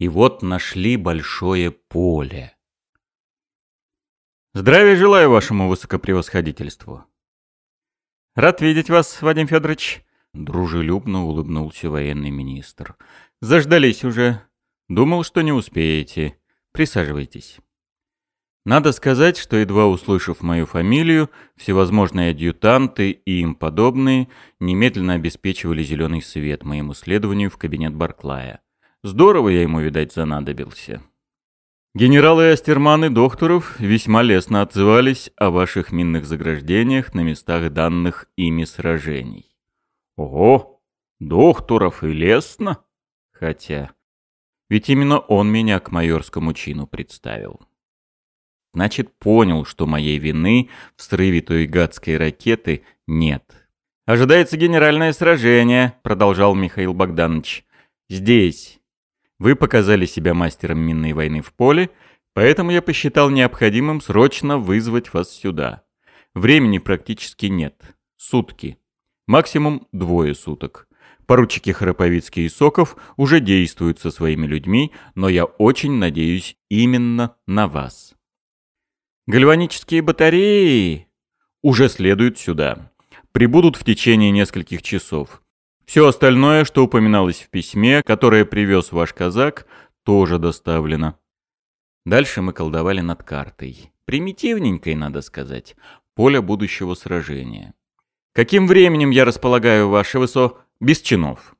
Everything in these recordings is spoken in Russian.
И вот нашли большое поле. Здравия желаю вашему высокопревосходительству. Рад видеть вас, Вадим Федорович. Дружелюбно улыбнулся военный министр. Заждались уже. Думал, что не успеете. Присаживайтесь. Надо сказать, что едва услышав мою фамилию, всевозможные адъютанты и им подобные немедленно обеспечивали зеленый свет моему следованию в кабинет Барклая. Здорово я ему, видать, занадобился. Генералы Астерман и Докторов весьма лестно отзывались о ваших минных заграждениях на местах данных ими сражений. Ого, Докторов и лестно? Хотя, ведь именно он меня к майорскому чину представил. Значит, понял, что моей вины в срыве той гадской ракеты нет. «Ожидается генеральное сражение», — продолжал Михаил Богданович. «Здесь. Вы показали себя мастером минной войны в поле, поэтому я посчитал необходимым срочно вызвать вас сюда. Времени практически нет. Сутки. Максимум двое суток. Поручики Храповицкий и Соков уже действуют со своими людьми, но я очень надеюсь именно на вас». Гальванические батареи уже следуют сюда. Прибудут в течение нескольких часов. Все остальное, что упоминалось в письме, которое привез ваш казак, тоже доставлено. Дальше мы колдовали над картой. Примитивненькой, надо сказать. Поле будущего сражения. Каким временем я располагаю, ваше высо... Без чинов.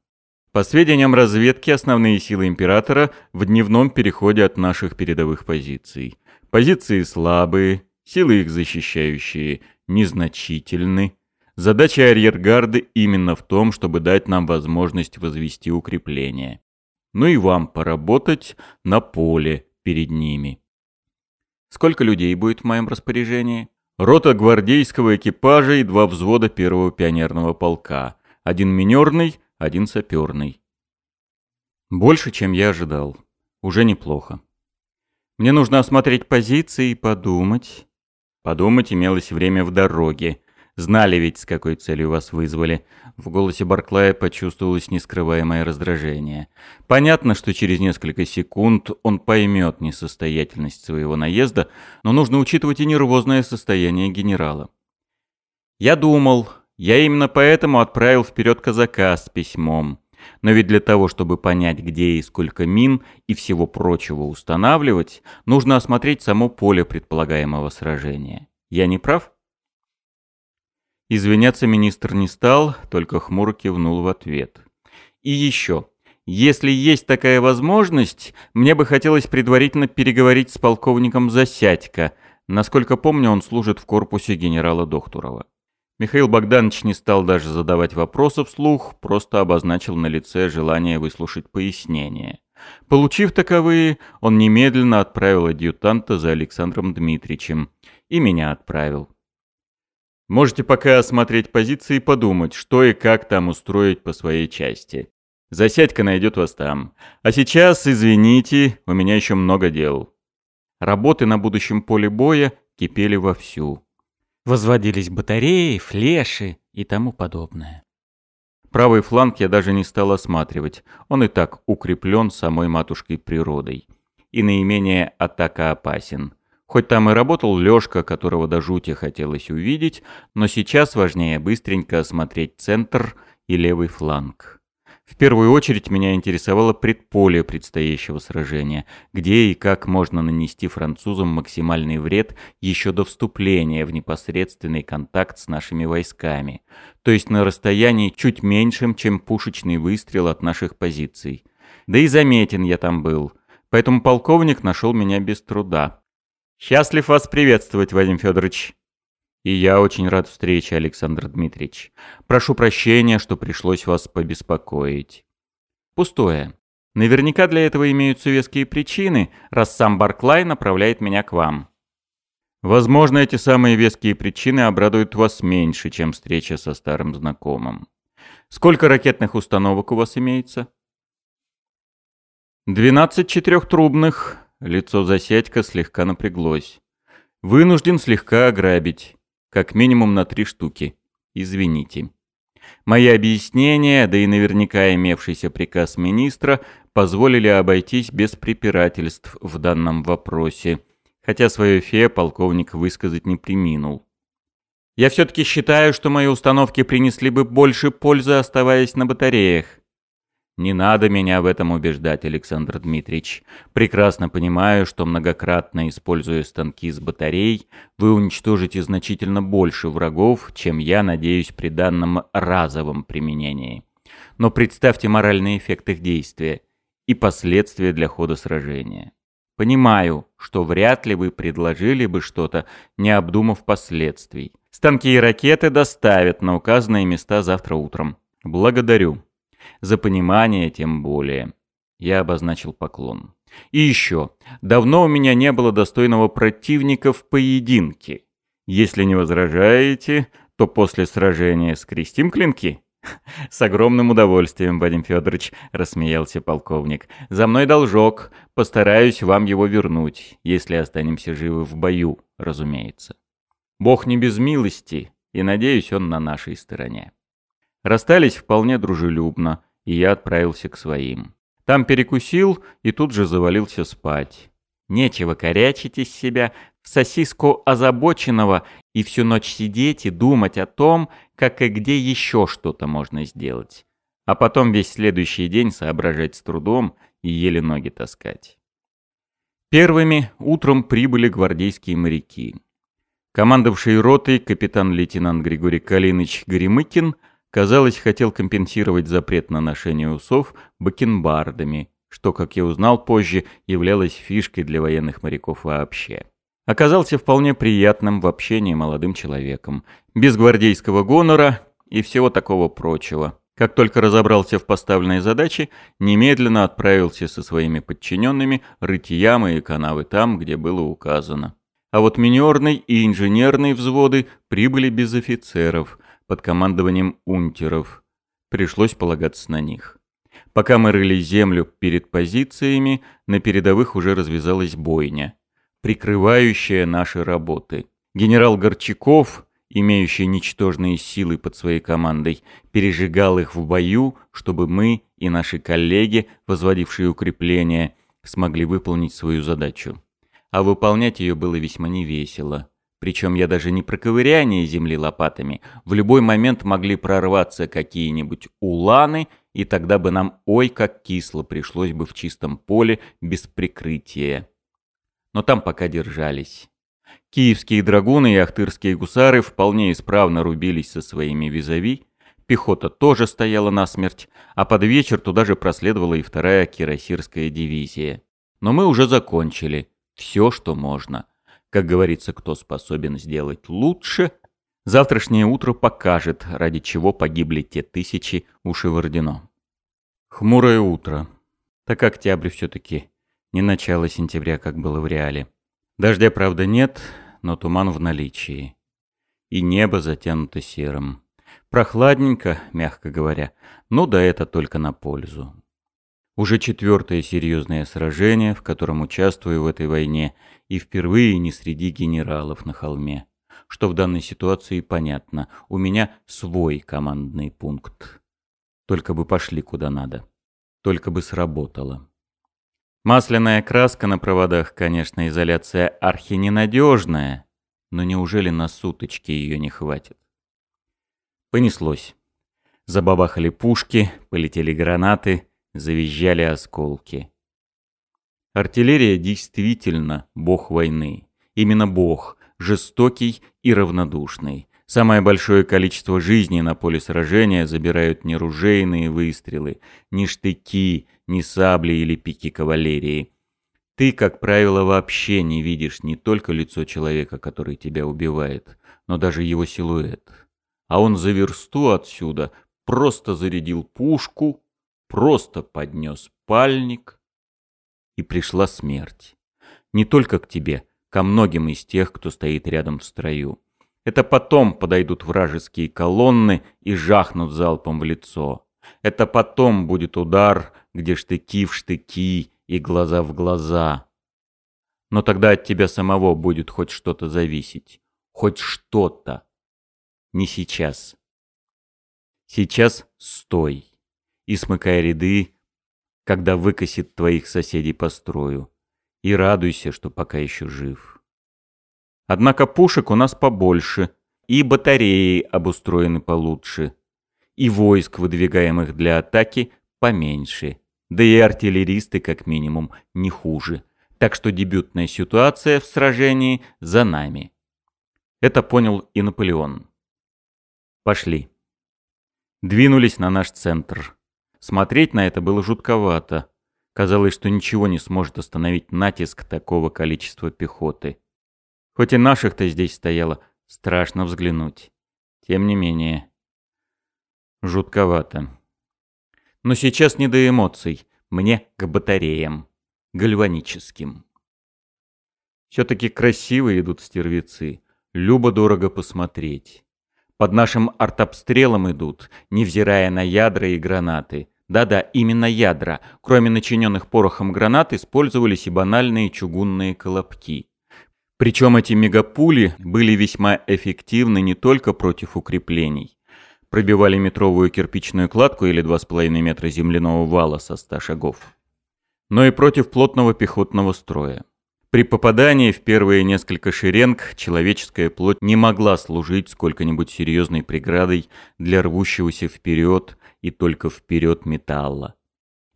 По сведениям разведки, основные силы Императора в дневном переходе от наших передовых позиций. Позиции слабые, силы их защищающие незначительны. Задача арьергарды именно в том, чтобы дать нам возможность возвести укрепление. Ну и вам поработать на поле перед ними. Сколько людей будет в моем распоряжении? Рота гвардейского экипажа и два взвода первого пионерного полка. Один минерный, один саперный. Больше, чем я ожидал. Уже неплохо. Мне нужно осмотреть позиции и подумать. Подумать имелось время в дороге. Знали ведь, с какой целью вас вызвали. В голосе Барклая почувствовалось нескрываемое раздражение. Понятно, что через несколько секунд он поймет несостоятельность своего наезда, но нужно учитывать и нервозное состояние генерала. Я думал, я именно поэтому отправил вперед казака с письмом. Но ведь для того, чтобы понять, где и сколько мин и всего прочего устанавливать, нужно осмотреть само поле предполагаемого сражения. Я не прав? Извиняться министр не стал, только хмуро кивнул в ответ. И еще. Если есть такая возможность, мне бы хотелось предварительно переговорить с полковником Засядько. Насколько помню, он служит в корпусе генерала Дохтурова. Михаил Богданович не стал даже задавать вопросы вслух, просто обозначил на лице желание выслушать пояснение. Получив таковые, он немедленно отправил адъютанта за Александром Дмитриевичем. И меня отправил. Можете пока осмотреть позиции и подумать, что и как там устроить по своей части. Засядька найдет вас там. А сейчас, извините, у меня еще много дел. Работы на будущем поле боя кипели вовсю. Возводились батареи, флеши и тому подобное. Правый фланг я даже не стал осматривать, он и так укреплен самой матушкой природой. И наименее атака опасен. Хоть там и работал Лёшка, которого до жути хотелось увидеть, но сейчас важнее быстренько осмотреть центр и левый фланг. В первую очередь меня интересовало предполе предстоящего сражения, где и как можно нанести французам максимальный вред еще до вступления в непосредственный контакт с нашими войсками, то есть на расстоянии чуть меньшем, чем пушечный выстрел от наших позиций. Да и заметен я там был, поэтому полковник нашел меня без труда. «Счастлив вас приветствовать, Вадим Федорович», и я очень рад встрече, Александр Дмитриевич. Прошу прощения, что пришлось вас побеспокоить. Пустое. Наверняка для этого имеются веские причины, раз сам Барклай направляет меня к вам. Возможно, эти самые веские причины обрадуют вас меньше, чем встреча со старым знакомым. Сколько ракетных установок у вас имеется? Двенадцать четырехтрубных. Лицо Засядька слегка напряглось. Вынужден слегка ограбить. Как минимум на три штуки. Извините. Мои объяснения, да и наверняка имевшийся приказ министра, позволили обойтись без препирательств в данном вопросе, хотя свое фе полковник высказать не приминул. Я все-таки считаю, что мои установки принесли бы больше пользы, оставаясь на батареях. Не надо меня в этом убеждать, Александр Дмитриевич. Прекрасно понимаю, что многократно используя станки с батарей, вы уничтожите значительно больше врагов, чем я надеюсь при данном разовом применении. Но представьте моральный эффект их действия и последствия для хода сражения. Понимаю, что вряд ли вы предложили бы что-то, не обдумав последствий. Станки и ракеты доставят на указанные места завтра утром. Благодарю. За понимание тем более. Я обозначил поклон. И еще. Давно у меня не было достойного противника в поединке. Если не возражаете, то после сражения скрестим клинки? «С огромным удовольствием, Вадим Федорович», — рассмеялся полковник. «За мной должок. Постараюсь вам его вернуть, если останемся живы в бою, разумеется. Бог не без милости, и, надеюсь, он на нашей стороне». Расстались вполне дружелюбно, и я отправился к своим. Там перекусил и тут же завалился спать. Нечего корячить из себя в сосиску озабоченного и всю ночь сидеть и думать о том, как и где еще что-то можно сделать. А потом весь следующий день соображать с трудом и еле ноги таскать. Первыми утром прибыли гвардейские моряки. Командовавший ротой капитан-лейтенант Григорий Калиныч Горемыкин – казалось, хотел компенсировать запрет на ношение усов бакенбардами, что, как я узнал позже, являлось фишкой для военных моряков вообще. Оказался вполне приятным в общении молодым человеком, без гвардейского гонора и всего такого прочего. Как только разобрался в поставленной задаче, немедленно отправился со своими подчиненными рыть ямы и канавы там, где было указано. А вот минерный и инженерный взводы прибыли без офицеров – под командованием унтеров. Пришлось полагаться на них. Пока мы рыли землю перед позициями, на передовых уже развязалась бойня, прикрывающая наши работы. Генерал Горчаков, имеющий ничтожные силы под своей командой, пережигал их в бою, чтобы мы и наши коллеги, возводившие укрепления, смогли выполнить свою задачу. А выполнять ее было весьма невесело. Причем я даже не про ковыряние земли лопатами. В любой момент могли прорваться какие-нибудь уланы, и тогда бы нам ой как кисло пришлось бы в чистом поле без прикрытия. Но там пока держались. Киевские драгуны и ахтырские гусары вполне исправно рубились со своими визави, пехота тоже стояла насмерть, а под вечер туда же проследовала и вторая кирасирская дивизия. Но мы уже закончили. Все, что можно. Как говорится, кто способен сделать лучше, завтрашнее утро покажет, ради чего погибли те тысячи у Шевардино. Хмурое утро. Так октябрь все-таки. Не начало сентября, как было в реале. Дождя, правда, нет, но туман в наличии. И небо затянуто серым. Прохладненько, мягко говоря, но да это только на пользу. Уже четвертое серьезное сражение, в котором участвую в этой войне, и впервые не среди генералов на холме. Что в данной ситуации понятно. У меня свой командный пункт. Только бы пошли куда надо. Только бы сработало. Масляная краска на проводах, конечно, изоляция архиненадежная, но неужели на суточки ее не хватит? Понеслось. Забабахали пушки, полетели гранаты, завизжали осколки. Артиллерия действительно бог войны. Именно бог, жестокий и равнодушный. Самое большое количество жизней на поле сражения забирают не ружейные выстрелы, не штыки, не сабли или пики кавалерии. Ты, как правило, вообще не видишь не только лицо человека, который тебя убивает, но даже его силуэт. А он за версту отсюда просто зарядил пушку, просто поднес пальник, и пришла смерть. Не только к тебе, ко многим из тех, кто стоит рядом в строю. Это потом подойдут вражеские колонны и жахнут залпом в лицо. Это потом будет удар, где штыки в штыки и глаза в глаза. Но тогда от тебя самого будет хоть что-то зависеть. Хоть что-то. Не сейчас. Сейчас стой и смыкай ряды, когда выкосит твоих соседей по строю, и радуйся, что пока еще жив. Однако пушек у нас побольше, и батареи обустроены получше, и войск, выдвигаемых для атаки, поменьше, да и артиллеристы, как минимум, не хуже. Так что дебютная ситуация в сражении за нами. Это понял и Наполеон. Пошли. Двинулись на наш центр. Смотреть на это было жутковато. Казалось, что ничего не сможет остановить натиск такого количества пехоты. Хоть и наших-то здесь стояло, страшно взглянуть. Тем не менее. Жутковато. Но сейчас не до эмоций. Мне к батареям. Гальваническим. Все-таки красивые идут стервецы. Любо-дорого посмотреть. Под нашим артобстрелом идут, невзирая на ядра и гранаты. Да-да, именно ядра. Кроме начиненных порохом гранат использовались и банальные чугунные колобки. Причем эти мегапули были весьма эффективны не только против укреплений. Пробивали метровую кирпичную кладку или 2,5 метра земляного вала со 100 шагов. Но и против плотного пехотного строя. При попадании в первые несколько шеренг человеческая плоть не могла служить сколько-нибудь серьезной преградой для рвущегося вперед и только вперед металла.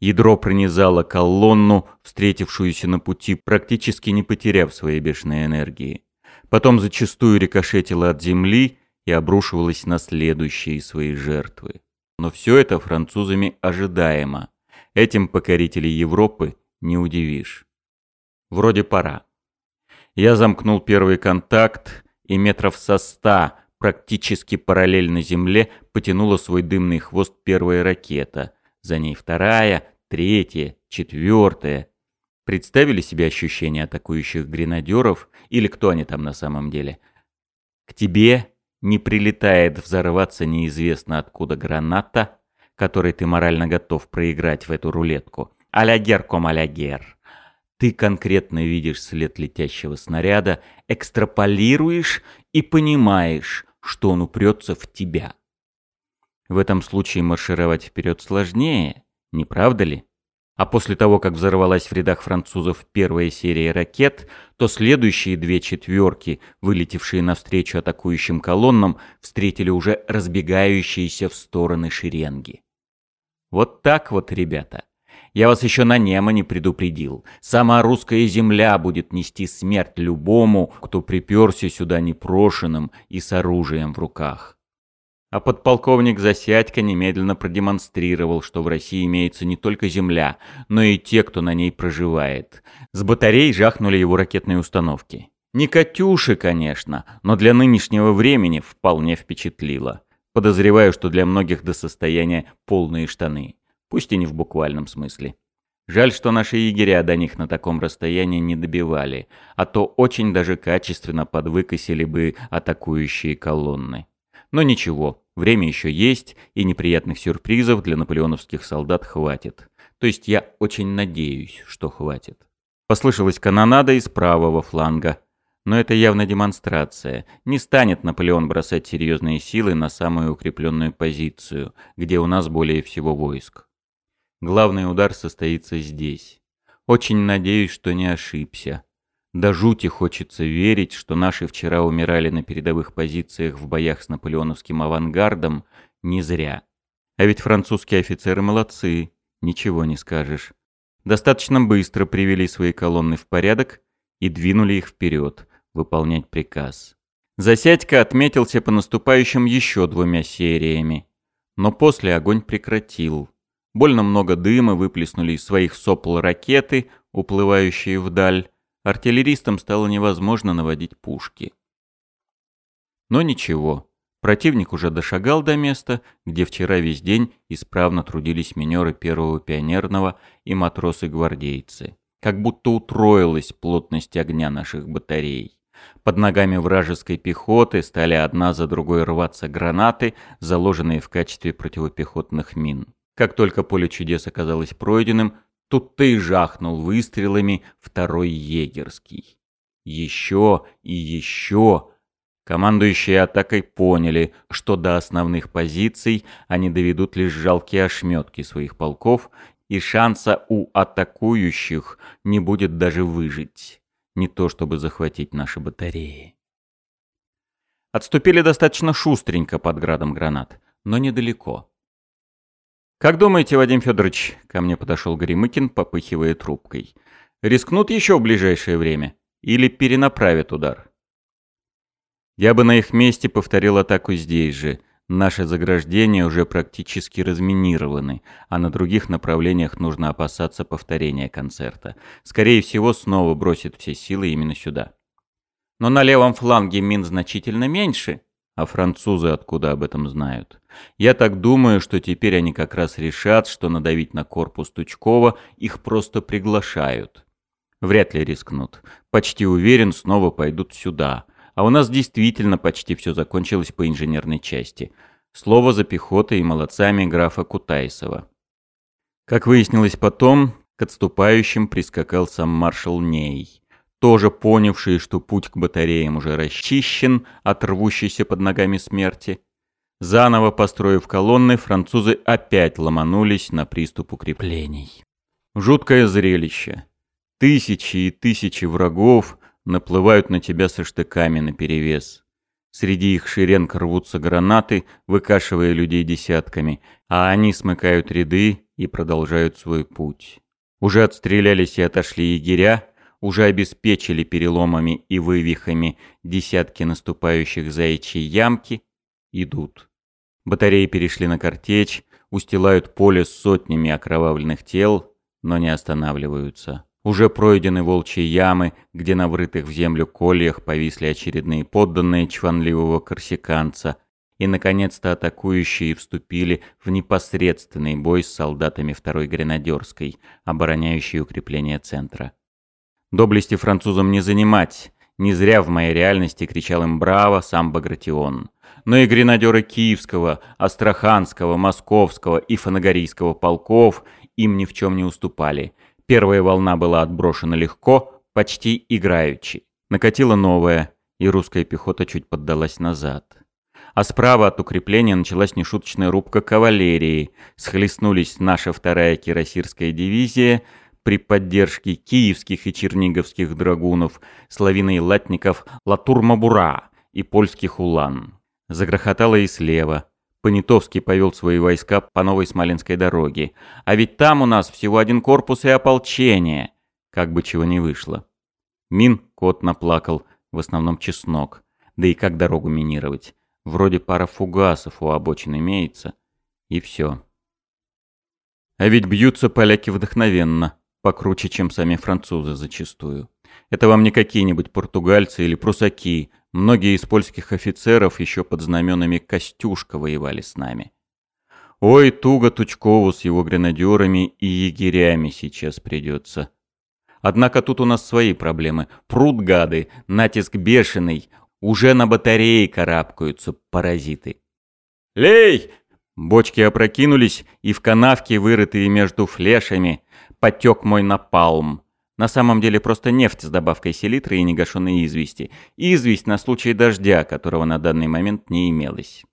Ядро пронизало колонну, встретившуюся на пути, практически не потеряв своей бешеной энергии. Потом зачастую рикошетило от земли и обрушивалось на следующие свои жертвы. Но все это французами ожидаемо. Этим покорителей Европы не удивишь. Вроде пора. Я замкнул первый контакт, и метров со ста, практически параллельно земле, потянула свой дымный хвост первая ракета. За ней вторая, третья, четвертая. Представили себе ощущение атакующих гренадеров, или кто они там на самом деле? К тебе не прилетает взорваться неизвестно откуда граната, которой ты морально готов проиграть в эту рулетку. Алягер ком алягер. Ты конкретно видишь след летящего снаряда, экстраполируешь и понимаешь, что он упрется в тебя. В этом случае маршировать вперед сложнее, не правда ли? А после того, как взорвалась в рядах французов первая серия ракет, то следующие две четверки, вылетевшие навстречу атакующим колоннам, встретили уже разбегающиеся в стороны шеренги. Вот так вот, ребята. Я вас еще на Немане предупредил. Сама русская земля будет нести смерть любому, кто приперся сюда непрошенным и с оружием в руках. А подполковник Засядько немедленно продемонстрировал, что в России имеется не только земля, но и те, кто на ней проживает. С батарей жахнули его ракетные установки. Не «Катюши», конечно, но для нынешнего времени вполне впечатлило. Подозреваю, что для многих до состояния полные штаны пусть и не в буквальном смысле. Жаль, что наши егеря до них на таком расстоянии не добивали, а то очень даже качественно подвыкосили бы атакующие колонны. Но ничего, время еще есть, и неприятных сюрпризов для наполеоновских солдат хватит. То есть я очень надеюсь, что хватит. Послышалась канонада из правого фланга. Но это явно демонстрация. Не станет Наполеон бросать серьезные силы на самую укрепленную позицию, где у нас более всего войск. Главный удар состоится здесь. Очень надеюсь, что не ошибся. До жути хочется верить, что наши вчера умирали на передовых позициях в боях с наполеоновским авангардом не зря. А ведь французские офицеры молодцы, ничего не скажешь. Достаточно быстро привели свои колонны в порядок и двинули их вперед, выполнять приказ. Засядько отметился по наступающим еще двумя сериями. Но после огонь прекратил. Больно много дыма выплеснули из своих сопл ракеты, уплывающие вдаль. Артиллеристам стало невозможно наводить пушки. Но ничего, противник уже дошагал до места, где вчера весь день исправно трудились минеры первого пионерного и матросы-гвардейцы. Как будто утроилась плотность огня наших батарей. Под ногами вражеской пехоты стали одна за другой рваться гранаты, заложенные в качестве противопехотных мин. Как только поле чудес оказалось пройденным, тут ты жахнул выстрелами второй егерский. Еще и еще. Командующие атакой поняли, что до основных позиций они доведут лишь жалкие ошметки своих полков, и шанса у атакующих не будет даже выжить, не то чтобы захватить наши батареи. Отступили достаточно шустренько под градом гранат, но недалеко. «Как думаете, Вадим Федорович?» — ко мне подошел Горемыкин, попыхивая трубкой. «Рискнут еще в ближайшее время? Или перенаправят удар?» Я бы на их месте повторил атаку здесь же. Наши заграждения уже практически разминированы, а на других направлениях нужно опасаться повторения концерта. Скорее всего, снова бросит все силы именно сюда. Но на левом фланге мин значительно меньше, а французы откуда об этом знают? Я так думаю, что теперь они как раз решат, что надавить на корпус Тучкова их просто приглашают. Вряд ли рискнут. Почти уверен, снова пойдут сюда. А у нас действительно почти все закончилось по инженерной части. Слово за пехотой и молодцами графа Кутайсова. Как выяснилось потом, к отступающим прискакал сам маршал Ней, тоже понявший, что путь к батареям уже расчищен от рвущейся под ногами смерти. Заново построив колонны, французы опять ломанулись на приступ укреплений. Жуткое зрелище. Тысячи и тысячи врагов наплывают на тебя со штыками наперевес. Среди их шеренг рвутся гранаты, выкашивая людей десятками, а они смыкают ряды и продолжают свой путь. Уже отстрелялись и отошли егеря, уже обеспечили переломами и вывихами десятки наступающих заячьи ямки, идут. Батареи перешли на картечь, устилают поле сотнями окровавленных тел, но не останавливаются. Уже пройдены волчьи ямы, где на врытых в землю кольях повисли очередные подданные чванливого корсиканца, и, наконец-то, атакующие вступили в непосредственный бой с солдатами второй гренадерской, обороняющей укрепление центра. Доблести французам не занимать, не зря в моей реальности кричал им «Браво!» сам Багратион. Но и гренадеры Киевского, Астраханского, Московского и Фанагорийского полков им ни в чем не уступали – Первая волна была отброшена легко, почти играючи. Накатила новая, и русская пехота чуть поддалась назад. А справа от укрепления началась нешуточная рубка кавалерии. Схлестнулись наша вторая кирасирская дивизия при поддержке киевских и черниговских драгунов с лавиной латников Латурмабура и польских улан. Загрохотало и слева – Понятовский повел свои войска по новой Смоленской дороге. А ведь там у нас всего один корпус и ополчение. Как бы чего не вышло. Мин кот наплакал, в основном чеснок. Да и как дорогу минировать? Вроде пара фугасов у обочин имеется. И все. А ведь бьются поляки вдохновенно, покруче, чем сами французы зачастую. Это вам не какие-нибудь португальцы или прусаки, Многие из польских офицеров еще под знаменами Костюшка воевали с нами. Ой, туго Тучкову с его гренадерами и егерями сейчас придется. Однако тут у нас свои проблемы. Пруд гады, натиск бешеный, уже на батарее карабкаются паразиты. «Лей!» Бочки опрокинулись, и в канавке, вырытые между флешами, потек мой напалм. На самом деле просто нефть с добавкой селитры и негашенной извести. Известь на случай дождя, которого на данный момент не имелось.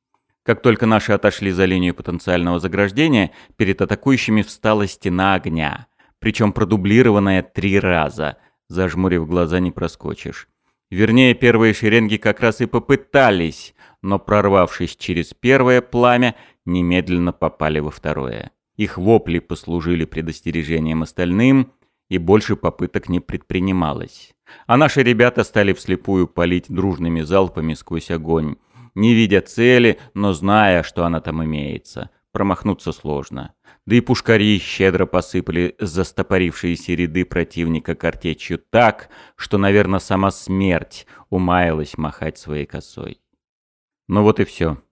Как только наши отошли за линию потенциального заграждения, перед атакующими встала стена огня. Причем продублированная три раза. Зажмурив глаза не проскочишь. Вернее, первые шеренги как раз и попытались, но прорвавшись через первое пламя, немедленно попали во второе. Их вопли послужили предостережением остальным — и больше попыток не предпринималось. А наши ребята стали вслепую палить дружными залпами сквозь огонь, не видя цели, но зная, что она там имеется. Промахнуться сложно. Да и пушкари щедро посыпали застопорившиеся ряды противника картечью так, что, наверное, сама смерть умаялась махать своей косой. Ну вот и все.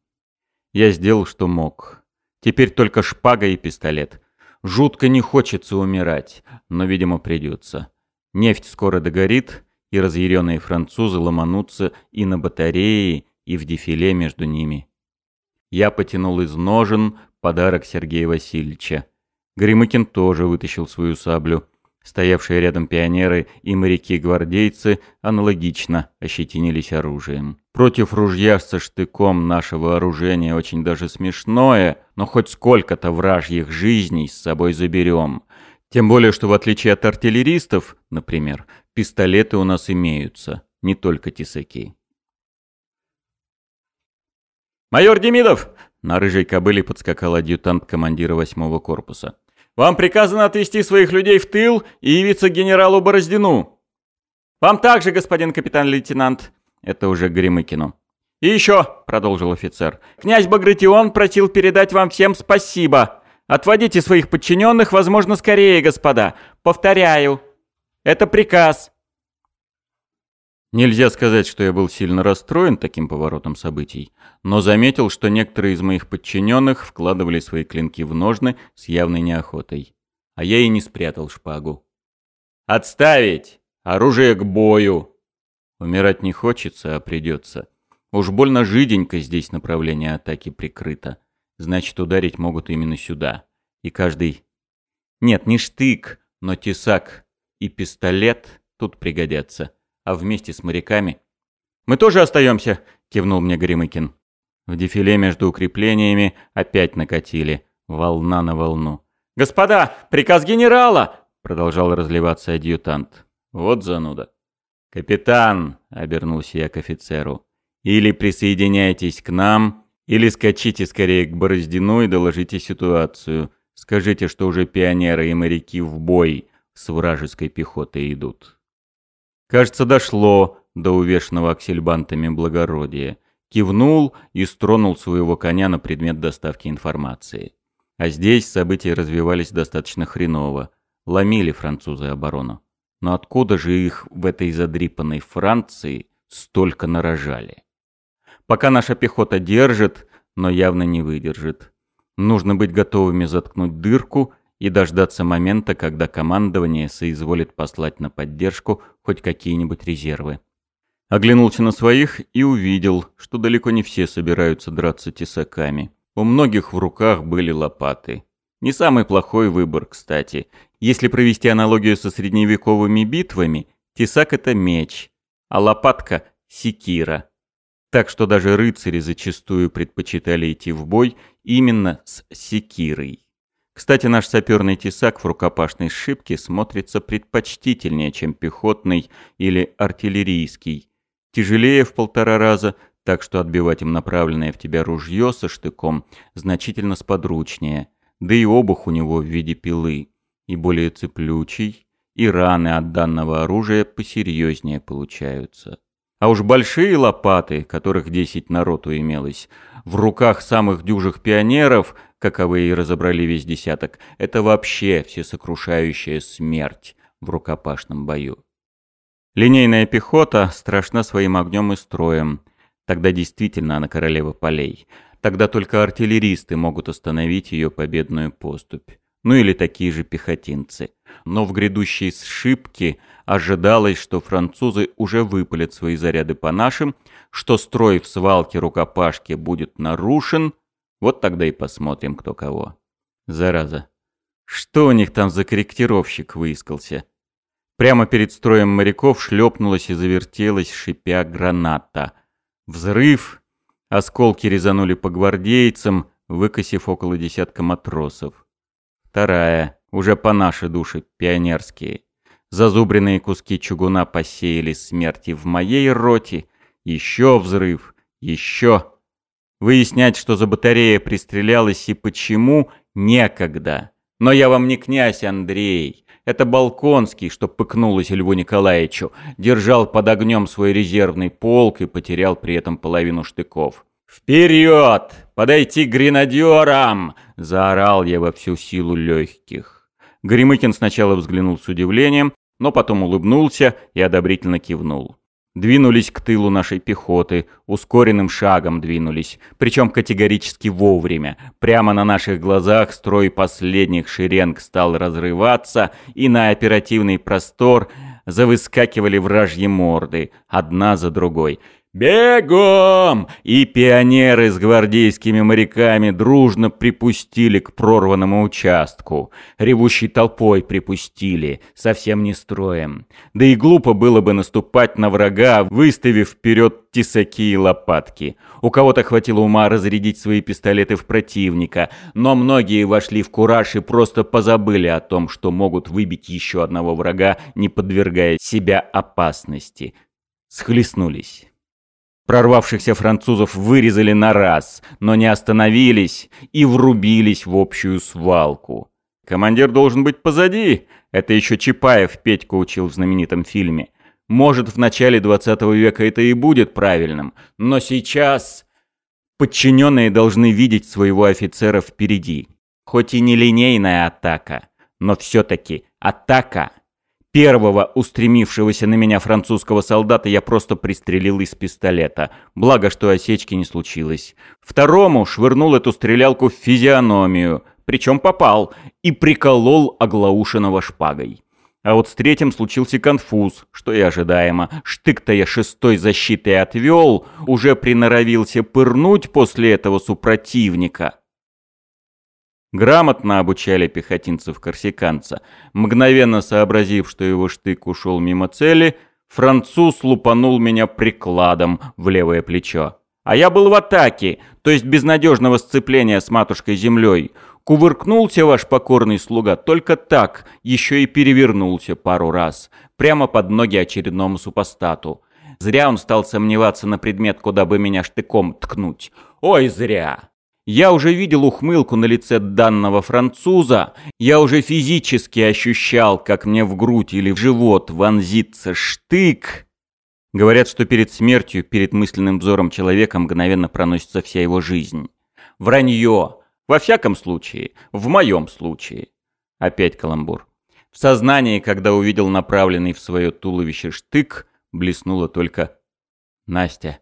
Я сделал, что мог. Теперь только шпага и пистолет. Жутко не хочется умирать, но, видимо, придется. Нефть скоро догорит, и разъяренные французы ломанутся и на батареи, и в дефиле между ними. Я потянул из ножен подарок Сергея Васильевича. Гремыкин тоже вытащил свою саблю. Стоявшие рядом пионеры и моряки-гвардейцы аналогично ощетинились оружием. Против ружья со штыком наше вооружение очень даже смешное, но хоть сколько-то вражьих жизней с собой заберем. Тем более, что в отличие от артиллеристов, например, пистолеты у нас имеются, не только тесаки. «Майор Демидов!» — на рыжей кобыле подскакал адъютант командира восьмого корпуса. «Вам приказано отвести своих людей в тыл и явиться генералу Бороздину!» «Вам также, господин капитан-лейтенант!» Это уже Гремыкину. «И еще!» — продолжил офицер. «Князь Багратион просил передать вам всем спасибо. Отводите своих подчиненных, возможно, скорее, господа. Повторяю, это приказ. Нельзя сказать, что я был сильно расстроен таким поворотом событий, но заметил, что некоторые из моих подчиненных вкладывали свои клинки в ножны с явной неохотой. А я и не спрятал шпагу. «Отставить! Оружие к бою!» Умирать не хочется, а придется. Уж больно жиденько здесь направление атаки прикрыто. Значит, ударить могут именно сюда. И каждый... Нет, не штык, но тесак и пистолет тут пригодятся а вместе с моряками... «Мы тоже остаемся!» — кивнул мне Горемыкин. В дефиле между укреплениями опять накатили. Волна на волну. «Господа, приказ генерала!» — продолжал разливаться адъютант. «Вот зануда». «Капитан!» — обернулся я к офицеру. «Или присоединяйтесь к нам, или скачите скорее к Бороздину и доложите ситуацию. Скажите, что уже пионеры и моряки в бой с вражеской пехотой идут». Кажется, дошло до увешанного аксельбантами благородия. Кивнул и стронул своего коня на предмет доставки информации. А здесь события развивались достаточно хреново. Ломили французы оборону. Но откуда же их в этой задрипанной Франции столько нарожали? Пока наша пехота держит, но явно не выдержит. Нужно быть готовыми заткнуть дырку и дождаться момента, когда командование соизволит послать на поддержку хоть какие-нибудь резервы. Оглянулся на своих и увидел, что далеко не все собираются драться тесаками. У многих в руках были лопаты. Не самый плохой выбор, кстати. Если провести аналогию со средневековыми битвами, тесак — это меч, а лопатка — секира. Так что даже рыцари зачастую предпочитали идти в бой именно с секирой. Кстати, наш саперный тесак в рукопашной сшибке смотрится предпочтительнее, чем пехотный или артиллерийский. Тяжелее в полтора раза, так что отбивать им направленное в тебя ружье со штыком значительно сподручнее. Да и обух у него в виде пилы. И более цеплючий, и раны от данного оружия посерьезнее получаются. А уж большие лопаты, которых десять народу имелось, в руках самых дюжих пионеров, каковые разобрали весь десяток, это вообще всесокрушающая смерть в рукопашном бою. Линейная пехота страшна своим огнем и строем. Тогда действительно она королева полей. Тогда только артиллеристы могут остановить ее победную поступь ну или такие же пехотинцы. Но в грядущей сшибке ожидалось, что французы уже выпалят свои заряды по нашим, что строй в свалке рукопашки будет нарушен, вот тогда и посмотрим, кто кого. Зараза. Что у них там за корректировщик выискался? Прямо перед строем моряков шлепнулась и завертелась, шипя граната. Взрыв. Осколки резанули по гвардейцам, выкосив около десятка матросов. Вторая, уже по нашей душе, пионерские. Зазубренные куски чугуна посеяли смерти в моей роте. Еще взрыв, еще. Выяснять, что за батарея пристрелялась и почему, некогда. Но я вам не князь Андрей. Это Балконский, что пыкнулось Льву Николаевичу, держал под огнем свой резервный полк и потерял при этом половину штыков. «Вперед! Подойти к гренадерам!» — заорал я во всю силу легких. Гремыкин сначала взглянул с удивлением, но потом улыбнулся и одобрительно кивнул. Двинулись к тылу нашей пехоты, ускоренным шагом двинулись, причем категорически вовремя. Прямо на наших глазах строй последних шеренг стал разрываться, и на оперативный простор завыскакивали вражьи морды, одна за другой — «Бегом!» И пионеры с гвардейскими моряками дружно припустили к прорванному участку. Ревущей толпой припустили, совсем не строем. Да и глупо было бы наступать на врага, выставив вперед тесаки и лопатки. У кого-то хватило ума разрядить свои пистолеты в противника, но многие вошли в кураж и просто позабыли о том, что могут выбить еще одного врага, не подвергая себя опасности. Схлестнулись. Прорвавшихся французов вырезали на раз, но не остановились и врубились в общую свалку. Командир должен быть позади. Это еще Чапаев Петьку учил в знаменитом фильме. Может, в начале 20 века это и будет правильным, но сейчас подчиненные должны видеть своего офицера впереди. Хоть и не линейная атака, но все-таки атака Первого устремившегося на меня французского солдата я просто пристрелил из пистолета. Благо, что осечки не случилось. Второму швырнул эту стрелялку в физиономию, причем попал, и приколол оглаушенного шпагой. А вот с третьим случился конфуз, что и ожидаемо. Штык-то я шестой защитой отвел, уже приноровился пырнуть после этого супротивника. Грамотно обучали пехотинцев-корсиканца. Мгновенно сообразив, что его штык ушел мимо цели, француз лупанул меня прикладом в левое плечо. А я был в атаке, то есть без надежного сцепления с матушкой землей. Кувыркнулся ваш покорный слуга только так, еще и перевернулся пару раз, прямо под ноги очередному супостату. Зря он стал сомневаться на предмет, куда бы меня штыком ткнуть. Ой, зря. Я уже видел ухмылку на лице данного француза, я уже физически ощущал, как мне в грудь или в живот вонзится штык. Говорят, что перед смертью, перед мысленным взором человека мгновенно проносится вся его жизнь. Вранье. Во всяком случае. В моем случае. Опять каламбур. В сознании, когда увидел направленный в свое туловище штык, блеснуло только «Настя».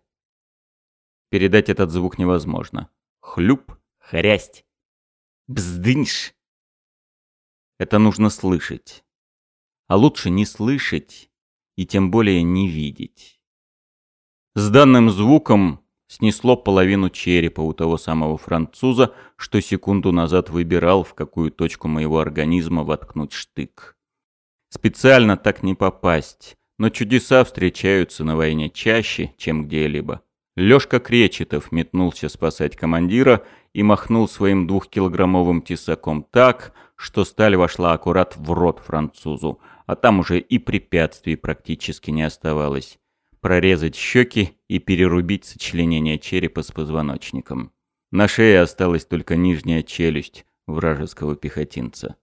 Передать этот звук невозможно. Хлюп, хрясть, бздыньш. Это нужно слышать. А лучше не слышать и тем более не видеть. С данным звуком снесло половину черепа у того самого француза, что секунду назад выбирал, в какую точку моего организма воткнуть штык. Специально так не попасть, но чудеса встречаются на войне чаще, чем где-либо. Лёшка Кречетов метнулся спасать командира и махнул своим двухкилограммовым тесаком так, что сталь вошла аккурат в рот французу, а там уже и препятствий практически не оставалось. Прорезать щеки и перерубить сочленение черепа с позвоночником. На шее осталась только нижняя челюсть вражеского пехотинца.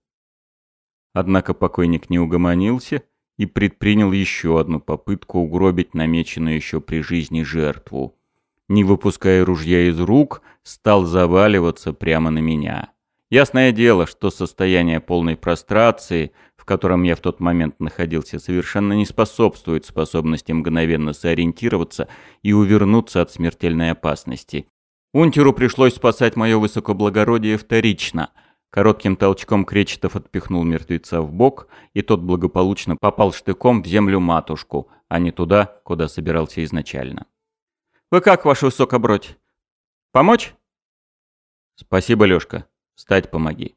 Однако покойник не угомонился и предпринял еще одну попытку угробить намеченную еще при жизни жертву не выпуская ружья из рук, стал заваливаться прямо на меня. Ясное дело, что состояние полной прострации, в котором я в тот момент находился, совершенно не способствует способности мгновенно сориентироваться и увернуться от смертельной опасности. Унтеру пришлось спасать мое высокоблагородие вторично. Коротким толчком Кречетов отпихнул мертвеца в бок, и тот благополучно попал штыком в землю матушку, а не туда, куда собирался изначально. Вы как, ваше высокобродь? Помочь? Спасибо, Лёшка. Встать помоги.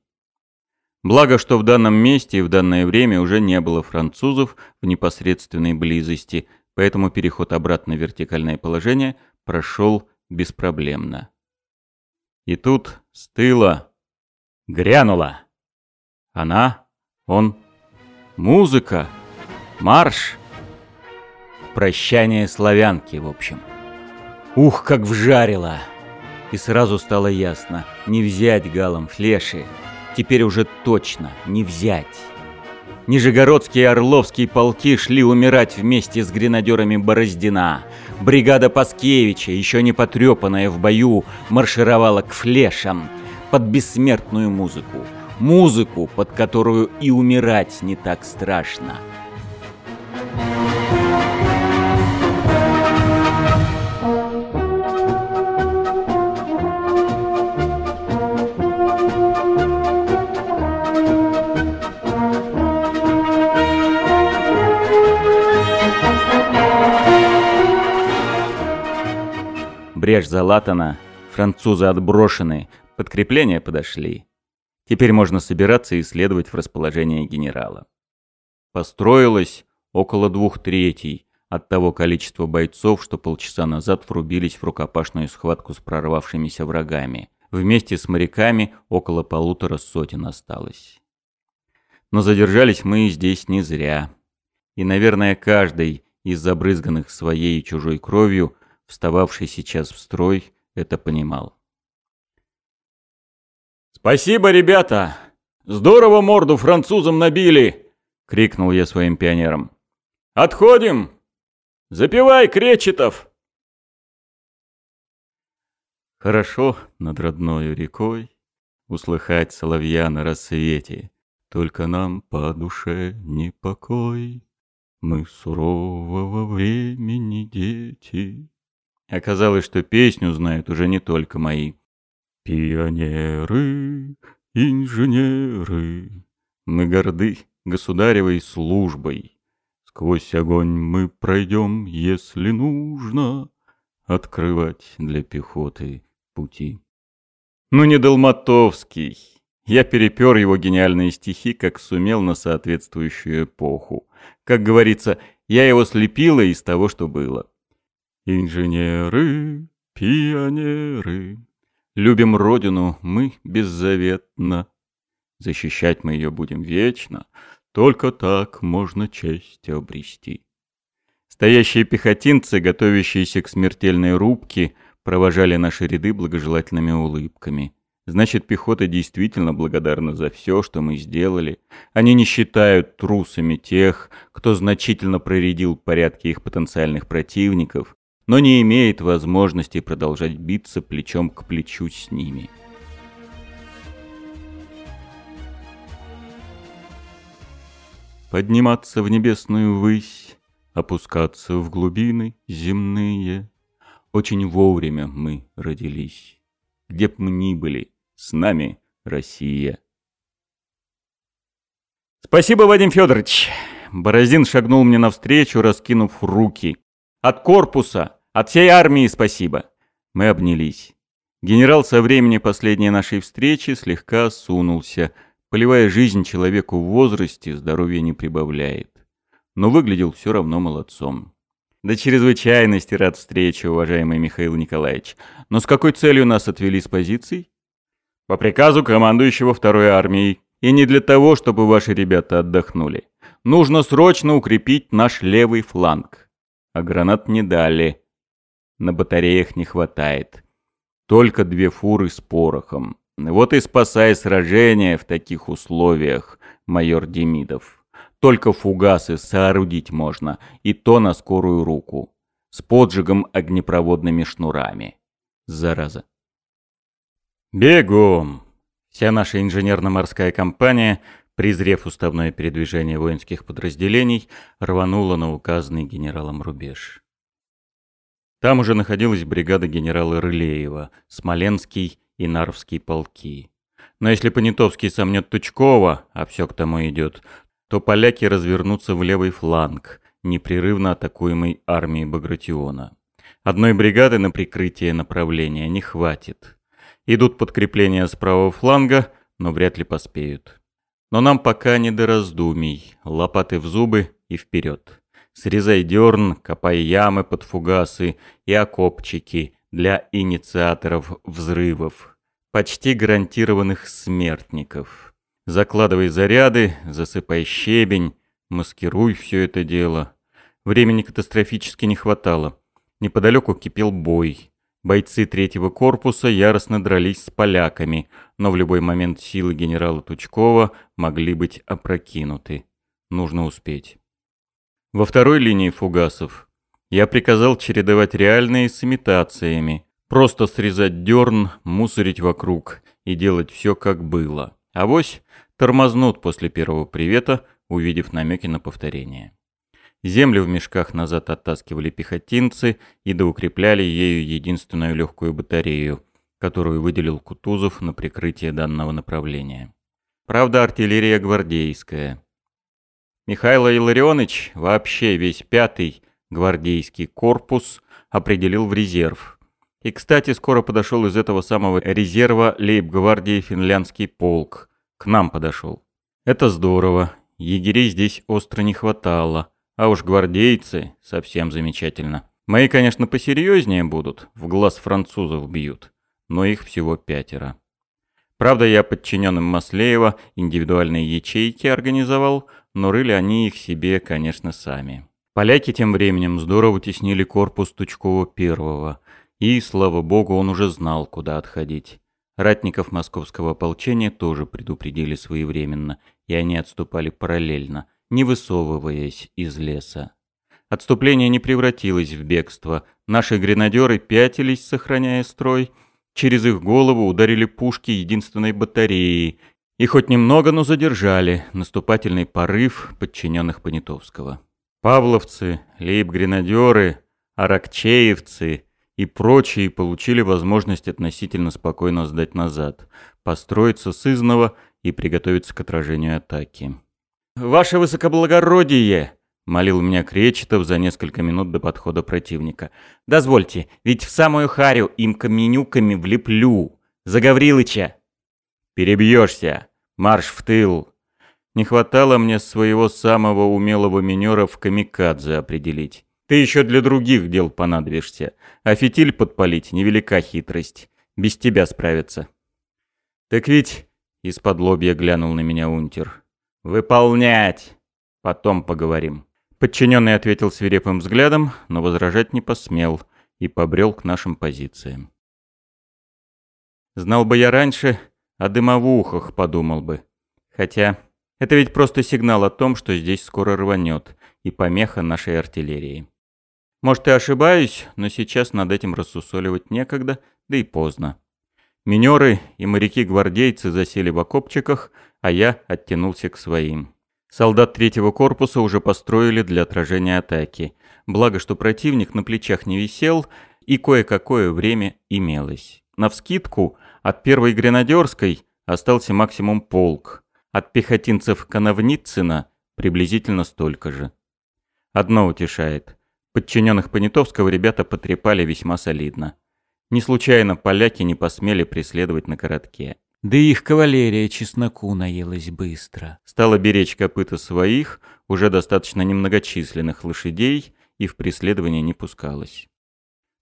Благо, что в данном месте и в данное время уже не было французов в непосредственной близости, поэтому переход обратно в вертикальное положение прошел беспроблемно. И тут с тыла грянула. Она, он, музыка, марш, прощание славянки, в общем. Ух, как вжарило! И сразу стало ясно, не взять галом флеши. Теперь уже точно не взять. Нижегородские и Орловские полки шли умирать вместе с гренадерами Бороздина. Бригада Паскевича, еще не потрепанная в бою, маршировала к флешам под бессмертную музыку. Музыку, под которую и умирать не так страшно. Брешь залатана, французы отброшены, подкрепления подошли. Теперь можно собираться и следовать в расположение генерала. Построилось около двух третей от того количества бойцов, что полчаса назад врубились в рукопашную схватку с прорвавшимися врагами. Вместе с моряками около полутора сотен осталось. Но задержались мы здесь не зря. И, наверное, каждый из забрызганных своей и чужой кровью, встававший сейчас в строй, это понимал. «Спасибо, ребята! Здорово морду французам набили!» — крикнул я своим пионерам. «Отходим! Запивай, Кречетов!» Хорошо над родной рекой Услыхать соловья на рассвете, Только нам по душе не покой. Мы сурового времени дети. Оказалось, что песню знают уже не только мои. Пионеры, инженеры, мы горды государевой службой. Сквозь огонь мы пройдем, если нужно, открывать для пехоты пути. Ну не Долматовский. Я перепер его гениальные стихи, как сумел на соответствующую эпоху. Как говорится, я его слепила из того, что было. Инженеры, пионеры, Любим Родину мы беззаветно. Защищать мы ее будем вечно, Только так можно честь обрести. Стоящие пехотинцы, готовящиеся к смертельной рубке, провожали наши ряды благожелательными улыбками. Значит, пехота действительно благодарна за все, что мы сделали. Они не считают трусами тех, кто значительно проредил порядки их потенциальных противников, но не имеет возможности продолжать биться плечом к плечу с ними. Подниматься в небесную высь, опускаться в глубины земные. Очень вовремя мы родились. Где б мы ни были, с нами Россия. «Спасибо, Вадим Федорович!» Борозин шагнул мне навстречу, раскинув руки. «От корпуса! От всей армии спасибо!» Мы обнялись. Генерал со времени последней нашей встречи слегка сунулся. Полевая жизнь человеку в возрасте здоровья не прибавляет. Но выглядел все равно молодцом. До чрезвычайности рад встрече, уважаемый Михаил Николаевич. Но с какой целью нас отвели с позиций? По приказу командующего второй армией. И не для того, чтобы ваши ребята отдохнули. Нужно срочно укрепить наш левый фланг. А гранат не дали. На батареях не хватает. Только две фуры с порохом. Вот и спасай сражение в таких условиях, майор Демидов. Только фугасы соорудить можно, и то на скорую руку. С поджигом огнепроводными шнурами. Зараза. Бегом! Вся наша инженерно-морская компания, презрев уставное передвижение воинских подразделений, рванула на указанный генералом рубеж. Там уже находилась бригада генерала Рылеева, Смоленский и Нарвский полки. Но если Понятовский сомнет Тучкова, а все к тому идет, то поляки развернутся в левый фланг, непрерывно атакуемой армией Багратиона. Одной бригады на прикрытие направления не хватит. Идут подкрепления с правого фланга, но вряд ли поспеют. Но нам пока не до раздумий, лопаты в зубы и вперед. Срезай дерн, копай ямы под фугасы и окопчики для инициаторов взрывов, почти гарантированных смертников. Закладывай заряды, засыпай щебень, маскируй все это дело. Времени катастрофически не хватало. Неподалеку кипел бой. Бойцы третьего корпуса яростно дрались с поляками, но в любой момент силы генерала Тучкова могли быть опрокинуты. Нужно успеть. Во второй линии фугасов я приказал чередовать реальные с имитациями, просто срезать дерн, мусорить вокруг и делать все как было. Авось тормознут после первого привета, увидев намеки на повторение. Землю в мешках назад оттаскивали пехотинцы и доукрепляли ею единственную легкую батарею, которую выделил Кутузов на прикрытие данного направления. Правда, артиллерия гвардейская. Михаил Илларионович вообще весь пятый гвардейский корпус определил в резерв. И, кстати, скоро подошел из этого самого резерва лейб-гвардии финляндский полк. К нам подошел. Это здорово. Егерей здесь остро не хватало. А уж гвардейцы совсем замечательно. Мои, конечно, посерьезнее будут, в глаз французов бьют. Но их всего пятеро. Правда, я подчиненным Маслеева индивидуальные ячейки организовал, но рыли они их себе, конечно, сами. Поляки тем временем здорово теснили корпус Тучкова первого, и, слава богу, он уже знал, куда отходить. Ратников московского ополчения тоже предупредили своевременно, и они отступали параллельно, не высовываясь из леса. Отступление не превратилось в бегство. Наши гренадеры пятились, сохраняя строй. Через их голову ударили пушки единственной батареи. И хоть немного, но задержали наступательный порыв подчиненных Понятовского. Павловцы, лейб-гренадеры, аракчеевцы и прочие получили возможность относительно спокойно сдать назад, построиться сызново и приготовиться к отражению атаки. «Ваше высокоблагородие!» — молил меня Кречетов за несколько минут до подхода противника. «Дозвольте, ведь в самую харю им каменюками влеплю! За Гаврилыча!» «Перебьешься! Марш в тыл!» Не хватало мне своего самого умелого минера в камикадзе определить. Ты еще для других дел понадобишься. А фитиль подпалить — невелика хитрость. Без тебя справиться. Так ведь... Из-под лобья глянул на меня унтер. «Выполнять! Потом поговорим». Подчиненный ответил свирепым взглядом, но возражать не посмел и побрел к нашим позициям. Знал бы я раньше, о дымовухах подумал бы. Хотя это ведь просто сигнал о том, что здесь скоро рванет, и помеха нашей артиллерии. Может, и ошибаюсь, но сейчас над этим рассусоливать некогда, да и поздно. Минеры и моряки-гвардейцы засели в окопчиках, а я оттянулся к своим. Солдат третьего корпуса уже построили для отражения атаки. Благо, что противник на плечах не висел, и кое-какое время имелось. Навскидку, от первой гренадерской остался максимум полк. От пехотинцев Коновницына приблизительно столько же. Одно утешает. Подчиненных Понятовского ребята потрепали весьма солидно. Не случайно поляки не посмели преследовать на коротке. Да их кавалерия чесноку наелась быстро. Стала беречь копыта своих, уже достаточно немногочисленных лошадей, и в преследование не пускалась.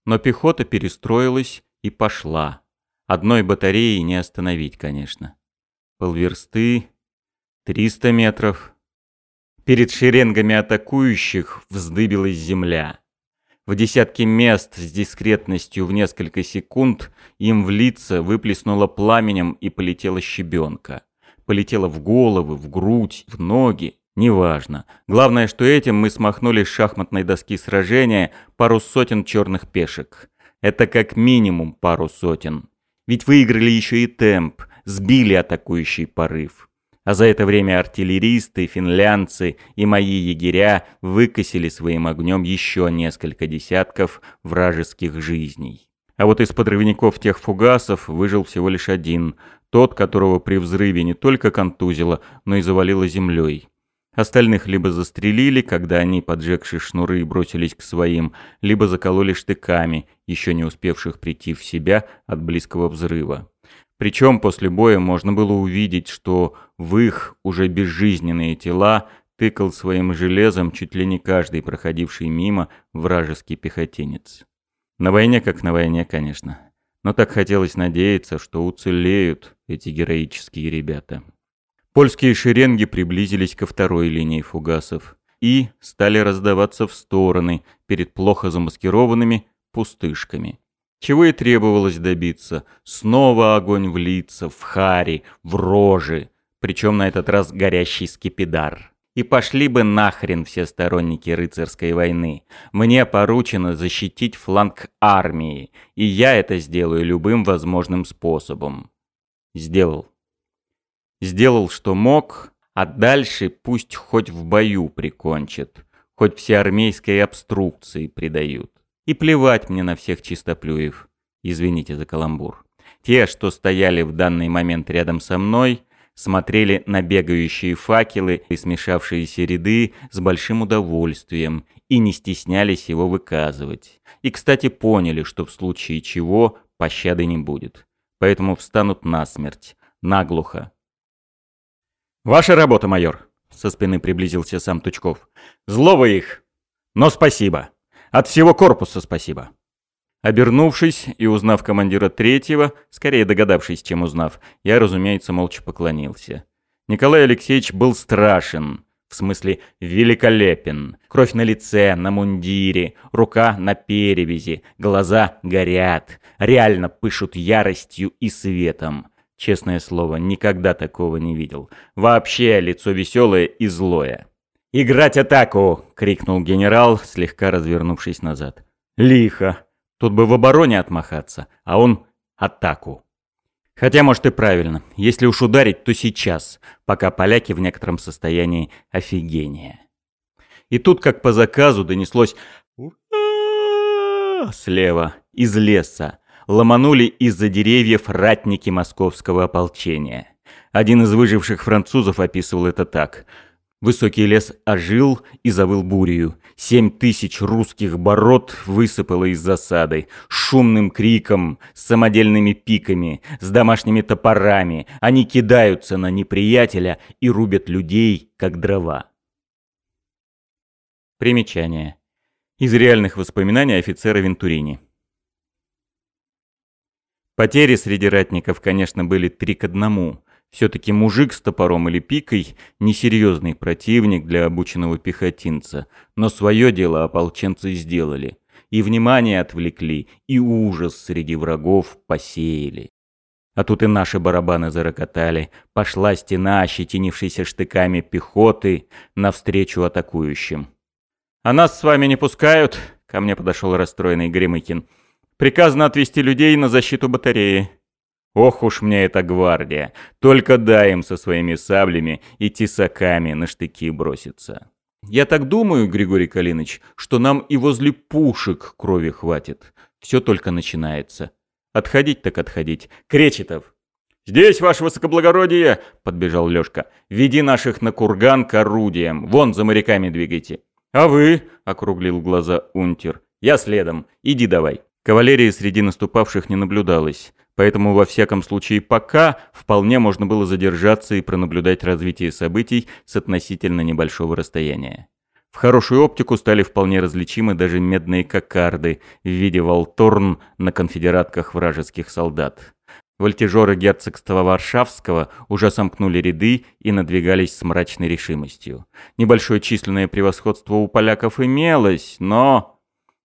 Но пехота перестроилась и пошла. Одной батареи не остановить, конечно. Полверсты, триста метров, Перед шеренгами атакующих вздыбилась земля. В десятки мест с дискретностью в несколько секунд им в лица выплеснуло пламенем и полетела щебенка. Полетела в головы, в грудь, в ноги. Неважно. Главное, что этим мы смахнули с шахматной доски сражения пару сотен черных пешек. Это как минимум пару сотен. Ведь выиграли еще и темп, сбили атакующий порыв. А за это время артиллеристы, финлянцы и мои егеря выкосили своим огнем еще несколько десятков вражеских жизней. А вот из подрывников тех фугасов выжил всего лишь один, тот, которого при взрыве не только контузило, но и завалило землей. Остальных либо застрелили, когда они, поджегшие шнуры, бросились к своим, либо закололи штыками, еще не успевших прийти в себя от близкого взрыва. Причем после боя можно было увидеть, что в их уже безжизненные тела тыкал своим железом чуть ли не каждый проходивший мимо вражеский пехотинец. На войне как на войне, конечно. Но так хотелось надеяться, что уцелеют эти героические ребята. Польские шеренги приблизились ко второй линии фугасов и стали раздаваться в стороны перед плохо замаскированными пустышками. Чего и требовалось добиться. Снова огонь в лица, в хари, в рожи. Причем на этот раз горящий скипидар. И пошли бы нахрен все сторонники рыцарской войны. Мне поручено защитить фланг армии, и я это сделаю любым возможным способом. Сделал. Сделал, что мог, а дальше пусть хоть в бою прикончат, хоть все армейской обструкции придают. И плевать мне на всех чистоплюев. Извините за каламбур. Те, что стояли в данный момент рядом со мной, смотрели на бегающие факелы и смешавшиеся ряды с большим удовольствием и не стеснялись его выказывать. И, кстати, поняли, что в случае чего пощады не будет. Поэтому встанут насмерть, наглухо. «Ваша работа, майор!» — со спины приблизился сам Тучков. «Зло их! Но спасибо! От всего корпуса спасибо!» Обернувшись и узнав командира третьего, скорее догадавшись, чем узнав, я, разумеется, молча поклонился. Николай Алексеевич был страшен, в смысле великолепен. Кровь на лице, на мундире, рука на перевязи, глаза горят, реально пышут яростью и светом. Честное слово, никогда такого не видел. Вообще лицо веселое и злое. «Играть атаку!» — крикнул генерал, слегка развернувшись назад. «Лихо!» Тут бы в обороне отмахаться, а он атаку. Хотя, может, и правильно. Если уж ударить, то сейчас, пока поляки в некотором состоянии офигения. И тут, как по заказу, донеслось слева, из леса. Ломанули из-за деревьев ратники московского ополчения. Один из выживших французов описывал это так. Высокий лес ожил и завыл бурею. Семь тысяч русских бород высыпало из засады. шумным криком, с самодельными пиками, с домашними топорами. Они кидаются на неприятеля и рубят людей, как дрова. Примечание. Из реальных воспоминаний офицера Вентурини. Потери среди ратников, конечно, были три к одному. Все-таки мужик с топором или пикой – несерьезный противник для обученного пехотинца. Но свое дело ополченцы сделали. И внимание отвлекли, и ужас среди врагов посеяли. А тут и наши барабаны зарокотали. Пошла стена, ощетинившейся штыками пехоты, навстречу атакующим. «А нас с вами не пускают?» – ко мне подошел расстроенный Гремыкин. «Приказано отвести людей на защиту батареи». Ох уж мне эта гвардия. Только дай им со своими саблями и тесаками на штыки броситься. Я так думаю, Григорий Калинович, что нам и возле пушек крови хватит. Все только начинается. Отходить так отходить. Кречетов! «Здесь, ваше высокоблагородие!» — подбежал Лёшка. «Веди наших на курган к орудиям. Вон, за моряками двигайте». «А вы?» — округлил глаза унтер. «Я следом. Иди давай». Кавалерии среди наступавших не наблюдалось. Поэтому во всяком случае пока вполне можно было задержаться и пронаблюдать развитие событий с относительно небольшого расстояния. В хорошую оптику стали вполне различимы даже медные кокарды в виде волторн на конфедератках вражеских солдат. Вольтежеры герцогства Варшавского уже сомкнули ряды и надвигались с мрачной решимостью. Небольшое численное превосходство у поляков имелось, но...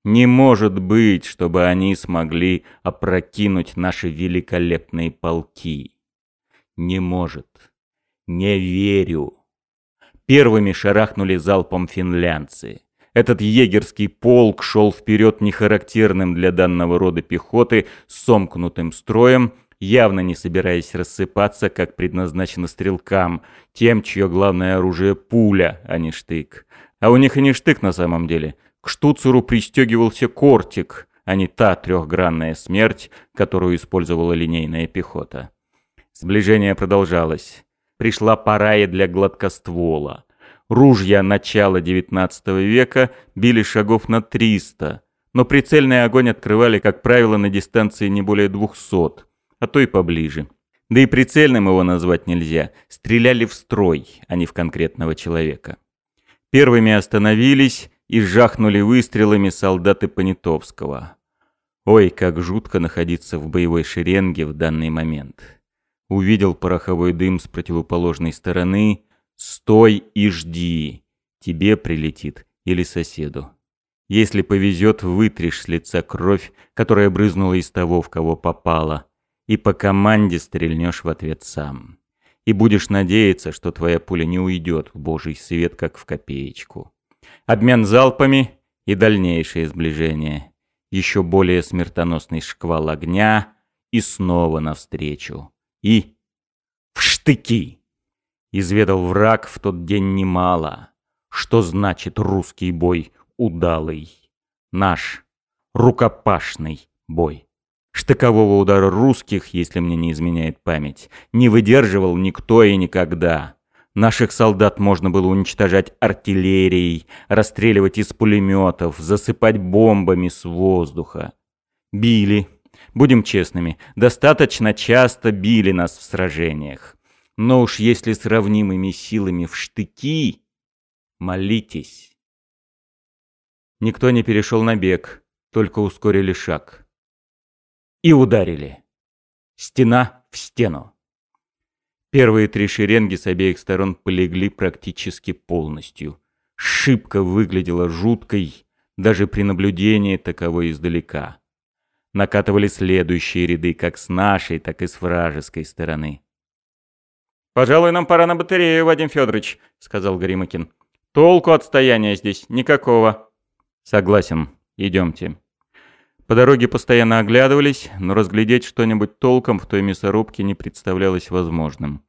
Не может быть, чтобы они смогли опрокинуть наши великолепные полки. Не может. Не верю. Первыми шарахнули залпом финлянцы. Этот егерский полк шел вперед нехарактерным для данного рода пехоты сомкнутым строем, явно не собираясь рассыпаться, как предназначено стрелкам, тем, чье главное оружие пуля, а не штык. А у них и не штык на самом деле — к штуцеру пристегивался кортик, а не та трехгранная смерть, которую использовала линейная пехота. Сближение продолжалось. Пришла пора и для гладкоствола. Ружья начала XIX века били шагов на 300, но прицельный огонь открывали, как правило, на дистанции не более 200, а то и поближе. Да и прицельным его назвать нельзя. Стреляли в строй, а не в конкретного человека. Первыми остановились и жахнули выстрелами солдаты Понятовского. Ой, как жутко находиться в боевой шеренге в данный момент. Увидел пороховой дым с противоположной стороны. Стой и жди. Тебе прилетит или соседу. Если повезет, вытришь с лица кровь, которая брызнула из того, в кого попала, и по команде стрельнешь в ответ сам. И будешь надеяться, что твоя пуля не уйдет в божий свет, как в копеечку обмен залпами и дальнейшее сближение. Еще более смертоносный шквал огня и снова навстречу. И в штыки! Изведал враг в тот день немало. Что значит русский бой удалый? Наш рукопашный бой. Штыкового удара русских, если мне не изменяет память, не выдерживал никто и никогда. Наших солдат можно было уничтожать артиллерией, расстреливать из пулеметов, засыпать бомбами с воздуха. Били, будем честными, достаточно часто били нас в сражениях. Но уж если сравнимыми силами в штыки, молитесь. Никто не перешел на бег, только ускорили шаг. И ударили. Стена в стену. Первые три шеренги с обеих сторон полегли практически полностью. Шибка выглядела жуткой, даже при наблюдении таковой издалека. Накатывали следующие ряды как с нашей, так и с вражеской стороны. «Пожалуй, нам пора на батарею, Вадим Федорович», — сказал Горимыкин. «Толку от стояния здесь никакого». «Согласен. Идемте». По дороге постоянно оглядывались, но разглядеть что-нибудь толком в той мясорубке не представлялось возможным.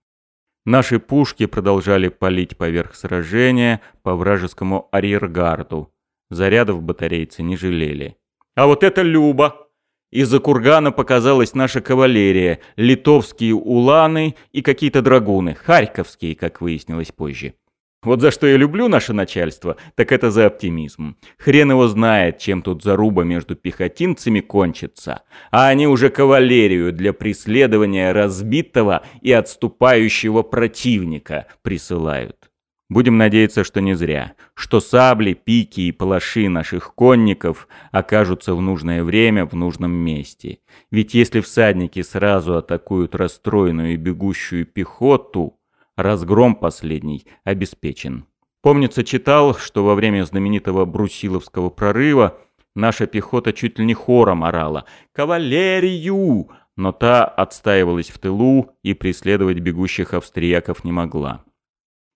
Наши пушки продолжали палить поверх сражения по вражескому арьергарду. Зарядов батарейцы не жалели. «А вот это Люба!» Из-за кургана показалась наша кавалерия, литовские уланы и какие-то драгуны, харьковские, как выяснилось позже. Вот за что я люблю наше начальство, так это за оптимизм. Хрен его знает, чем тут заруба между пехотинцами кончится, а они уже кавалерию для преследования разбитого и отступающего противника присылают. Будем надеяться, что не зря, что сабли, пики и палаши наших конников окажутся в нужное время в нужном месте. Ведь если всадники сразу атакуют расстроенную и бегущую пехоту, разгром последний обеспечен. Помнится, читал, что во время знаменитого Брусиловского прорыва наша пехота чуть ли не хором орала «Кавалерию!», но та отстаивалась в тылу и преследовать бегущих австрияков не могла.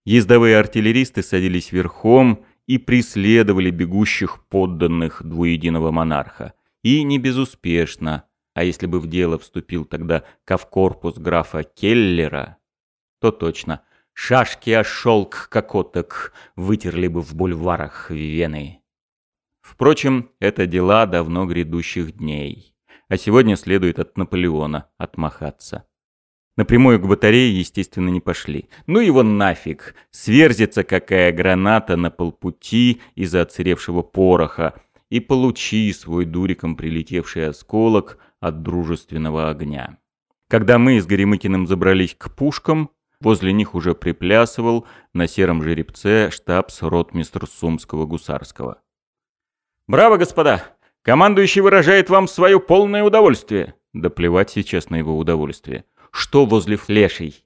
Ездовые артиллеристы садились верхом и преследовали бегущих подданных двуединого монарха. И не безуспешно, а если бы в дело вступил тогда ковкорпус графа Келлера, то точно. Шашки о шелк кокоток вытерли бы в бульварах Вены. Впрочем, это дела давно грядущих дней. А сегодня следует от Наполеона отмахаться. Напрямую к батарее, естественно, не пошли. Ну его нафиг. Сверзится какая граната на полпути из-за отсыревшего пороха. И получи свой дуриком прилетевший осколок от дружественного огня. Когда мы с Горемыкиным забрались к пушкам, Возле них уже приплясывал на сером жеребце штабс-ротмистр Сумского гусарского. «Браво, господа! Командующий выражает вам свое полное удовольствие!» Да плевать сейчас на его удовольствие. «Что возле флешей?»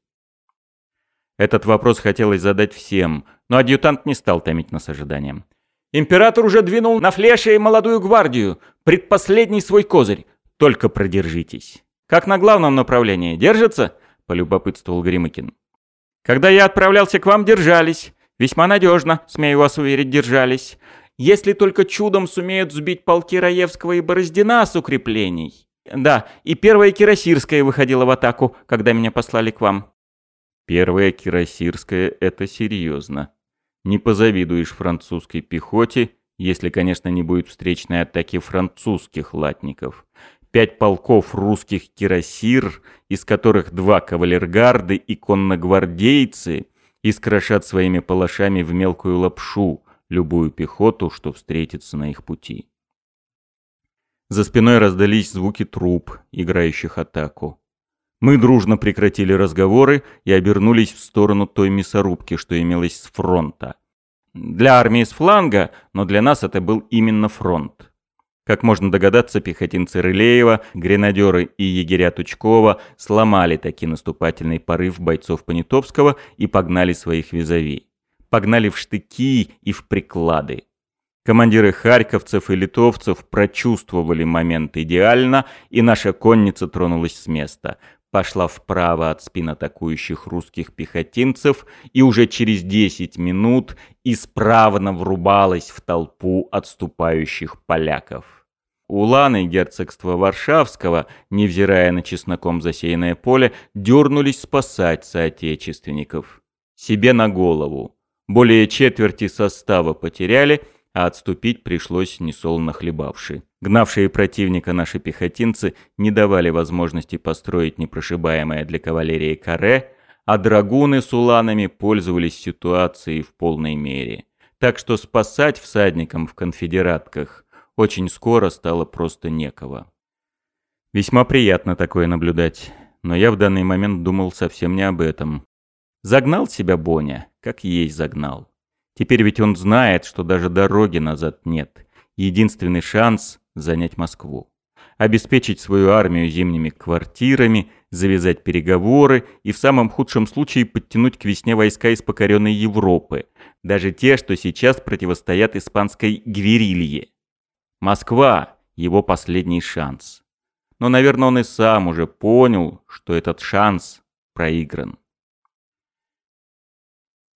Этот вопрос хотелось задать всем, но адъютант не стал томить нас ожиданием. «Император уже двинул на флеше молодую гвардию, предпоследний свой козырь. Только продержитесь. Как на главном направлении, держится?» — полюбопытствовал Гримыкин. Когда я отправлялся к вам, держались. Весьма надежно, смею вас уверить, держались. Если только чудом сумеют сбить полки Раевского и Бороздина с укреплений. Да, и первая Кирасирская выходила в атаку, когда меня послали к вам. Первая Кирасирская — это серьезно. Не позавидуешь французской пехоте, если, конечно, не будет встречной атаки французских латников пять полков русских кирасир, из которых два кавалергарды и конногвардейцы, искрошат своими палашами в мелкую лапшу любую пехоту, что встретится на их пути. За спиной раздались звуки труп, играющих атаку. Мы дружно прекратили разговоры и обернулись в сторону той мясорубки, что имелась с фронта. Для армии с фланга, но для нас это был именно фронт. Как можно догадаться, пехотинцы Рылеева, гренадеры и егеря Тучкова сломали таки наступательный порыв бойцов Понятовского и погнали своих визави. Погнали в штыки и в приклады. Командиры харьковцев и литовцев прочувствовали момент идеально, и наша конница тронулась с места. Пошла вправо от спин атакующих русских пехотинцев и уже через 10 минут исправно врубалась в толпу отступающих поляков. Уланы герцогства Варшавского, невзирая на чесноком засеянное поле, дернулись спасать соотечественников. Себе на голову. Более четверти состава потеряли, а отступить пришлось несолоно хлебавши. Гнавшие противника наши пехотинцы не давали возможности построить непрошибаемое для кавалерии каре, а драгуны с уланами пользовались ситуацией в полной мере. Так что спасать всадникам в конфедератках очень скоро стало просто некого. Весьма приятно такое наблюдать, но я в данный момент думал совсем не об этом. Загнал себя Боня, как есть загнал. Теперь ведь он знает, что даже дороги назад нет. Единственный шанс — занять Москву. Обеспечить свою армию зимними квартирами, завязать переговоры и в самом худшем случае подтянуть к весне войска из покоренной Европы, даже те, что сейчас противостоят испанской гверилье. Москва — его последний шанс. Но, наверное, он и сам уже понял, что этот шанс проигран.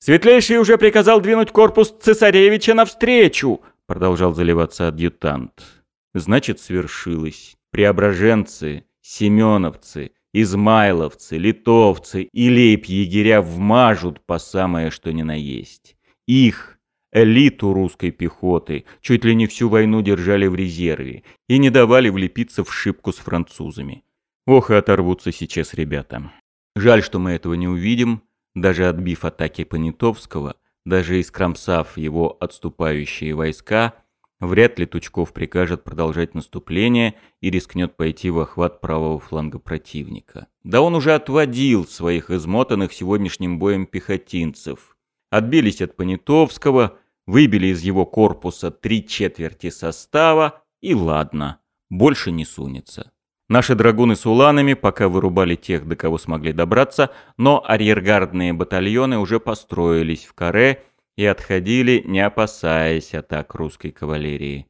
«Светлейший уже приказал двинуть корпус цесаревича навстречу!» — продолжал заливаться адъютант. «Значит, свершилось. Преображенцы, семеновцы, измайловцы, литовцы и лейб-егеря вмажут по самое что ни на есть. Их, элиту русской пехоты, чуть ли не всю войну держали в резерве и не давали влепиться в шибку с французами. Ох, и оторвутся сейчас ребята. Жаль, что мы этого не увидим, даже отбив атаки Понятовского, даже искромсав его отступающие войска, вряд ли Тучков прикажет продолжать наступление и рискнет пойти в охват правого фланга противника. Да он уже отводил своих измотанных сегодняшним боем пехотинцев. Отбились от Понятовского, выбили из его корпуса три четверти состава, и ладно, больше не сунется. Наши драгуны с уланами пока вырубали тех, до кого смогли добраться, но арьергардные батальоны уже построились в каре и отходили, не опасаясь атак русской кавалерии.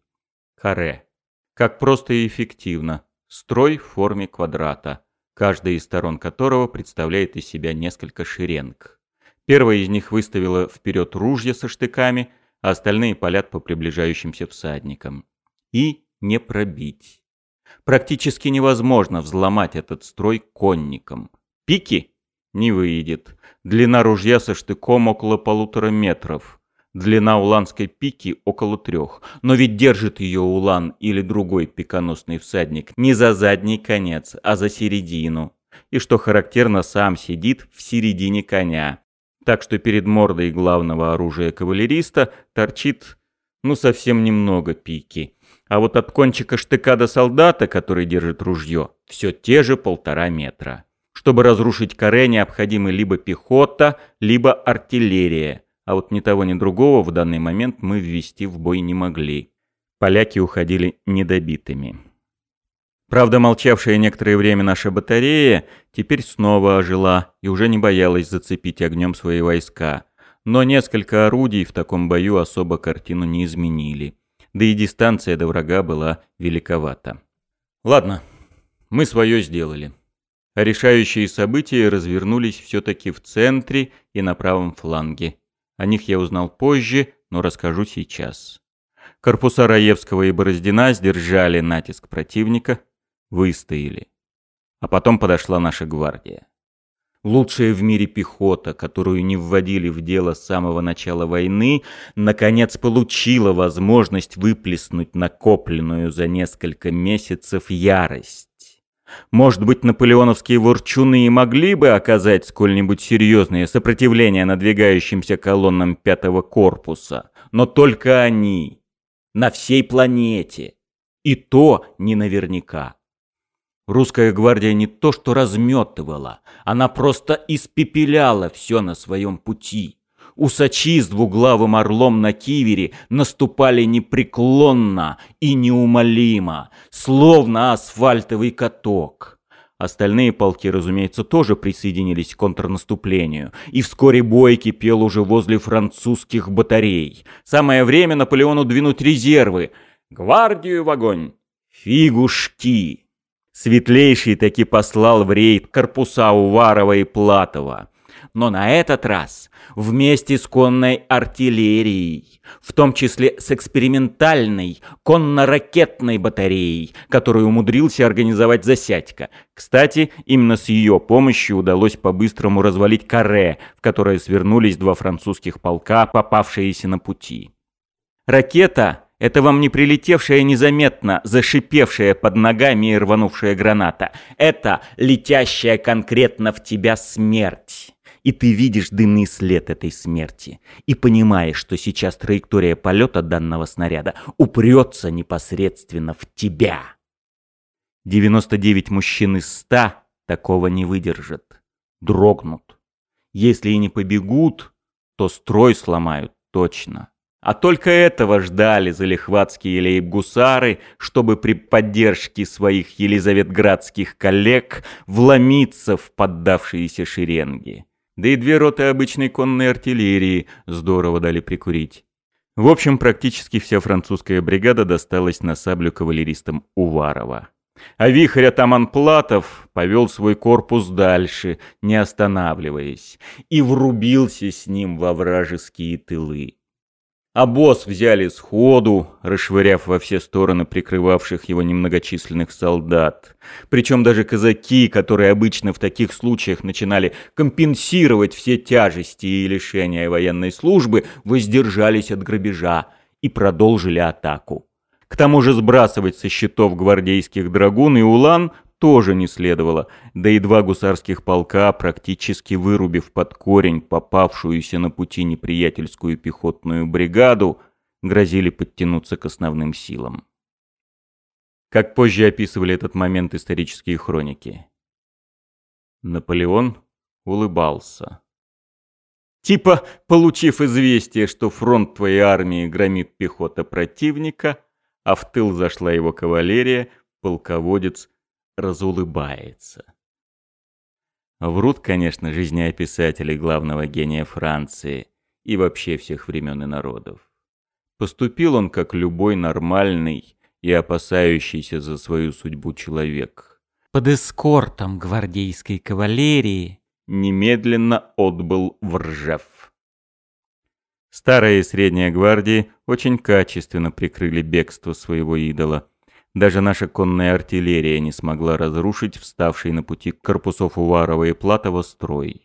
Каре. Как просто и эффективно. Строй в форме квадрата, каждая из сторон которого представляет из себя несколько шеренг. Первая из них выставила вперед ружья со штыками, а остальные палят по приближающимся всадникам. И не пробить. Практически невозможно взломать этот строй конником. Пики? Не выйдет. Длина ружья со штыком около полутора метров. Длина уланской пики около трех. Но ведь держит ее улан или другой пиконосный всадник не за задний конец, а за середину. И что характерно, сам сидит в середине коня. Так что перед мордой главного оружия кавалериста торчит, ну, совсем немного пики. А вот от кончика штыка до солдата, который держит ружье, все те же полтора метра. Чтобы разрушить каре, необходимы либо пехота, либо артиллерия. А вот ни того, ни другого в данный момент мы ввести в бой не могли. Поляки уходили недобитыми. Правда, молчавшая некоторое время наша батарея теперь снова ожила и уже не боялась зацепить огнем свои войска. Но несколько орудий в таком бою особо картину не изменили да и дистанция до врага была великовата. Ладно, мы свое сделали. А решающие события развернулись все-таки в центре и на правом фланге. О них я узнал позже, но расскажу сейчас. Корпуса Раевского и Бороздина сдержали натиск противника, выстояли. А потом подошла наша гвардия лучшая в мире пехота, которую не вводили в дело с самого начала войны, наконец получила возможность выплеснуть накопленную за несколько месяцев ярость. Может быть, наполеоновские ворчуны и могли бы оказать сколь-нибудь серьезное сопротивление надвигающимся колоннам пятого корпуса, но только они, на всей планете, и то не наверняка. Русская гвардия не то что разметывала, она просто испепеляла все на своем пути. Усачи с двуглавым орлом на кивере наступали непреклонно и неумолимо, словно асфальтовый каток. Остальные полки, разумеется, тоже присоединились к контрнаступлению, и вскоре бой кипел уже возле французских батарей. Самое время Наполеону двинуть резервы. Гвардию в огонь! Фигушки! Светлейший таки послал в рейд корпуса Уварова и Платова. Но на этот раз вместе с конной артиллерией, в том числе с экспериментальной конно-ракетной батареей, которую умудрился организовать Засядько. Кстати, именно с ее помощью удалось по-быстрому развалить каре, в которое свернулись два французских полка, попавшиеся на пути. Ракета это вам не прилетевшая незаметно, зашипевшая под ногами и рванувшая граната. Это летящая конкретно в тебя смерть. и ты видишь дымный след этой смерти, и понимаешь, что сейчас траектория полета данного снаряда упрется непосредственно в тебя. 99 мужчин из 100 такого не выдержат, дрогнут. Если и не побегут, то строй сломают точно. А только этого ждали залихватские лейб-гусары, чтобы при поддержке своих елизаветградских коллег вломиться в поддавшиеся шеренги. Да и две роты обычной конной артиллерии здорово дали прикурить. В общем, практически вся французская бригада досталась на саблю кавалеристам Уварова. А вихрь атаман Платов повел свой корпус дальше, не останавливаясь, и врубился с ним во вражеские тылы. А босс взяли сходу, расшвыряв во все стороны прикрывавших его немногочисленных солдат. Причем даже казаки, которые обычно в таких случаях начинали компенсировать все тяжести и лишения военной службы, воздержались от грабежа и продолжили атаку. К тому же сбрасывать со счетов гвардейских драгун и улан тоже не следовало, да и два гусарских полка, практически вырубив под корень попавшуюся на пути неприятельскую пехотную бригаду, грозили подтянуться к основным силам. Как позже описывали этот момент исторические хроники. Наполеон улыбался. Типа, получив известие, что фронт твоей армии громит пехота противника, а в тыл зашла его кавалерия, полководец разулыбается. Врут, конечно, жизнеописатели главного гения Франции и вообще всех времен и народов. Поступил он как любой нормальный и опасающийся за свою судьбу человек. Под эскортом гвардейской кавалерии немедленно отбыл в Ржев. Старая и средняя гвардии очень качественно прикрыли бегство своего идола – даже наша конная артиллерия не смогла разрушить вставший на пути корпусов Уварова и Платова строй.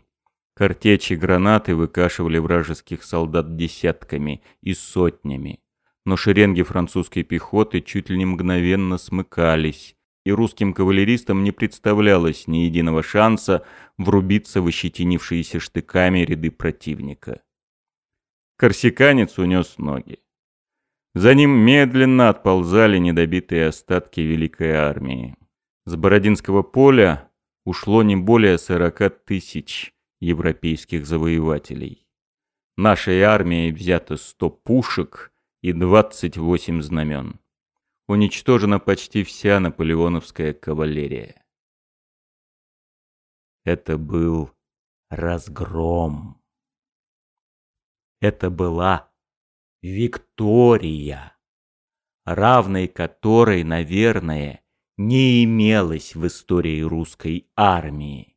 Картечи гранаты выкашивали вражеских солдат десятками и сотнями. Но шеренги французской пехоты чуть ли не мгновенно смыкались, и русским кавалеристам не представлялось ни единого шанса врубиться в ощетинившиеся штыками ряды противника. Корсиканец унес ноги. За ним медленно отползали недобитые остатки Великой Армии. С Бородинского поля ушло не более 40 тысяч европейских завоевателей. Нашей армией взято 100 пушек и 28 знамен. Уничтожена почти вся наполеоновская кавалерия. Это был разгром. Это была Виктория, равной которой, наверное, не имелось в истории русской армии.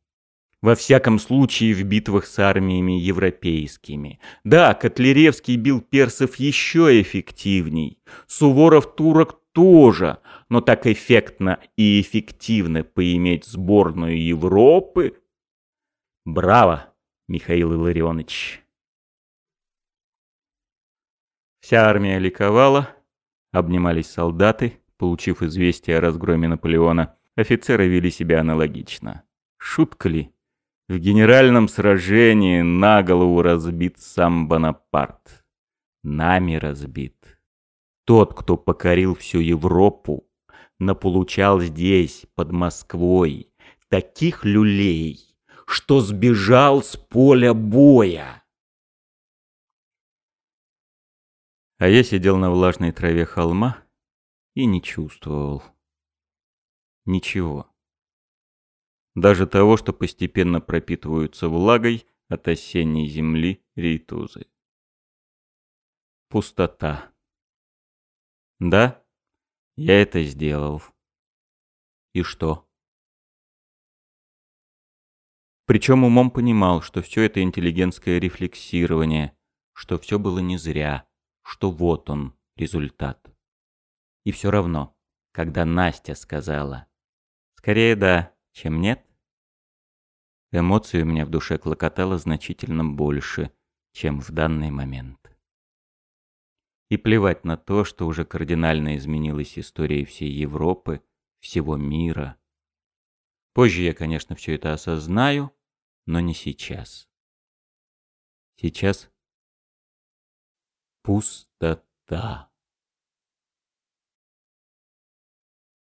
Во всяком случае, в битвах с армиями европейскими. Да, Котляревский бил персов еще эффективней. Суворов турок тоже, но так эффектно и эффективно поиметь сборную Европы. Браво, Михаил Илларионович. Вся армия ликовала, обнимались солдаты, получив известие о разгроме Наполеона. Офицеры вели себя аналогично. Шутка ли? В генеральном сражении на голову разбит сам Бонапарт. Нами разбит. Тот, кто покорил всю Европу, наполучал здесь, под Москвой, таких люлей, что сбежал с поля боя. А я сидел на влажной траве холма и не чувствовал ничего. Даже того, что постепенно пропитываются влагой от осенней земли рейтузы. Пустота. Да, я это сделал. И что? Причем умом понимал, что все это интеллигентское рефлексирование, что все было не зря что вот он, результат. И все равно, когда Настя сказала «Скорее да, чем нет», эмоций у меня в душе клокотало значительно больше, чем в данный момент. И плевать на то, что уже кардинально изменилась история всей Европы, всего мира. Позже я, конечно, все это осознаю, но не сейчас. Сейчас пустота.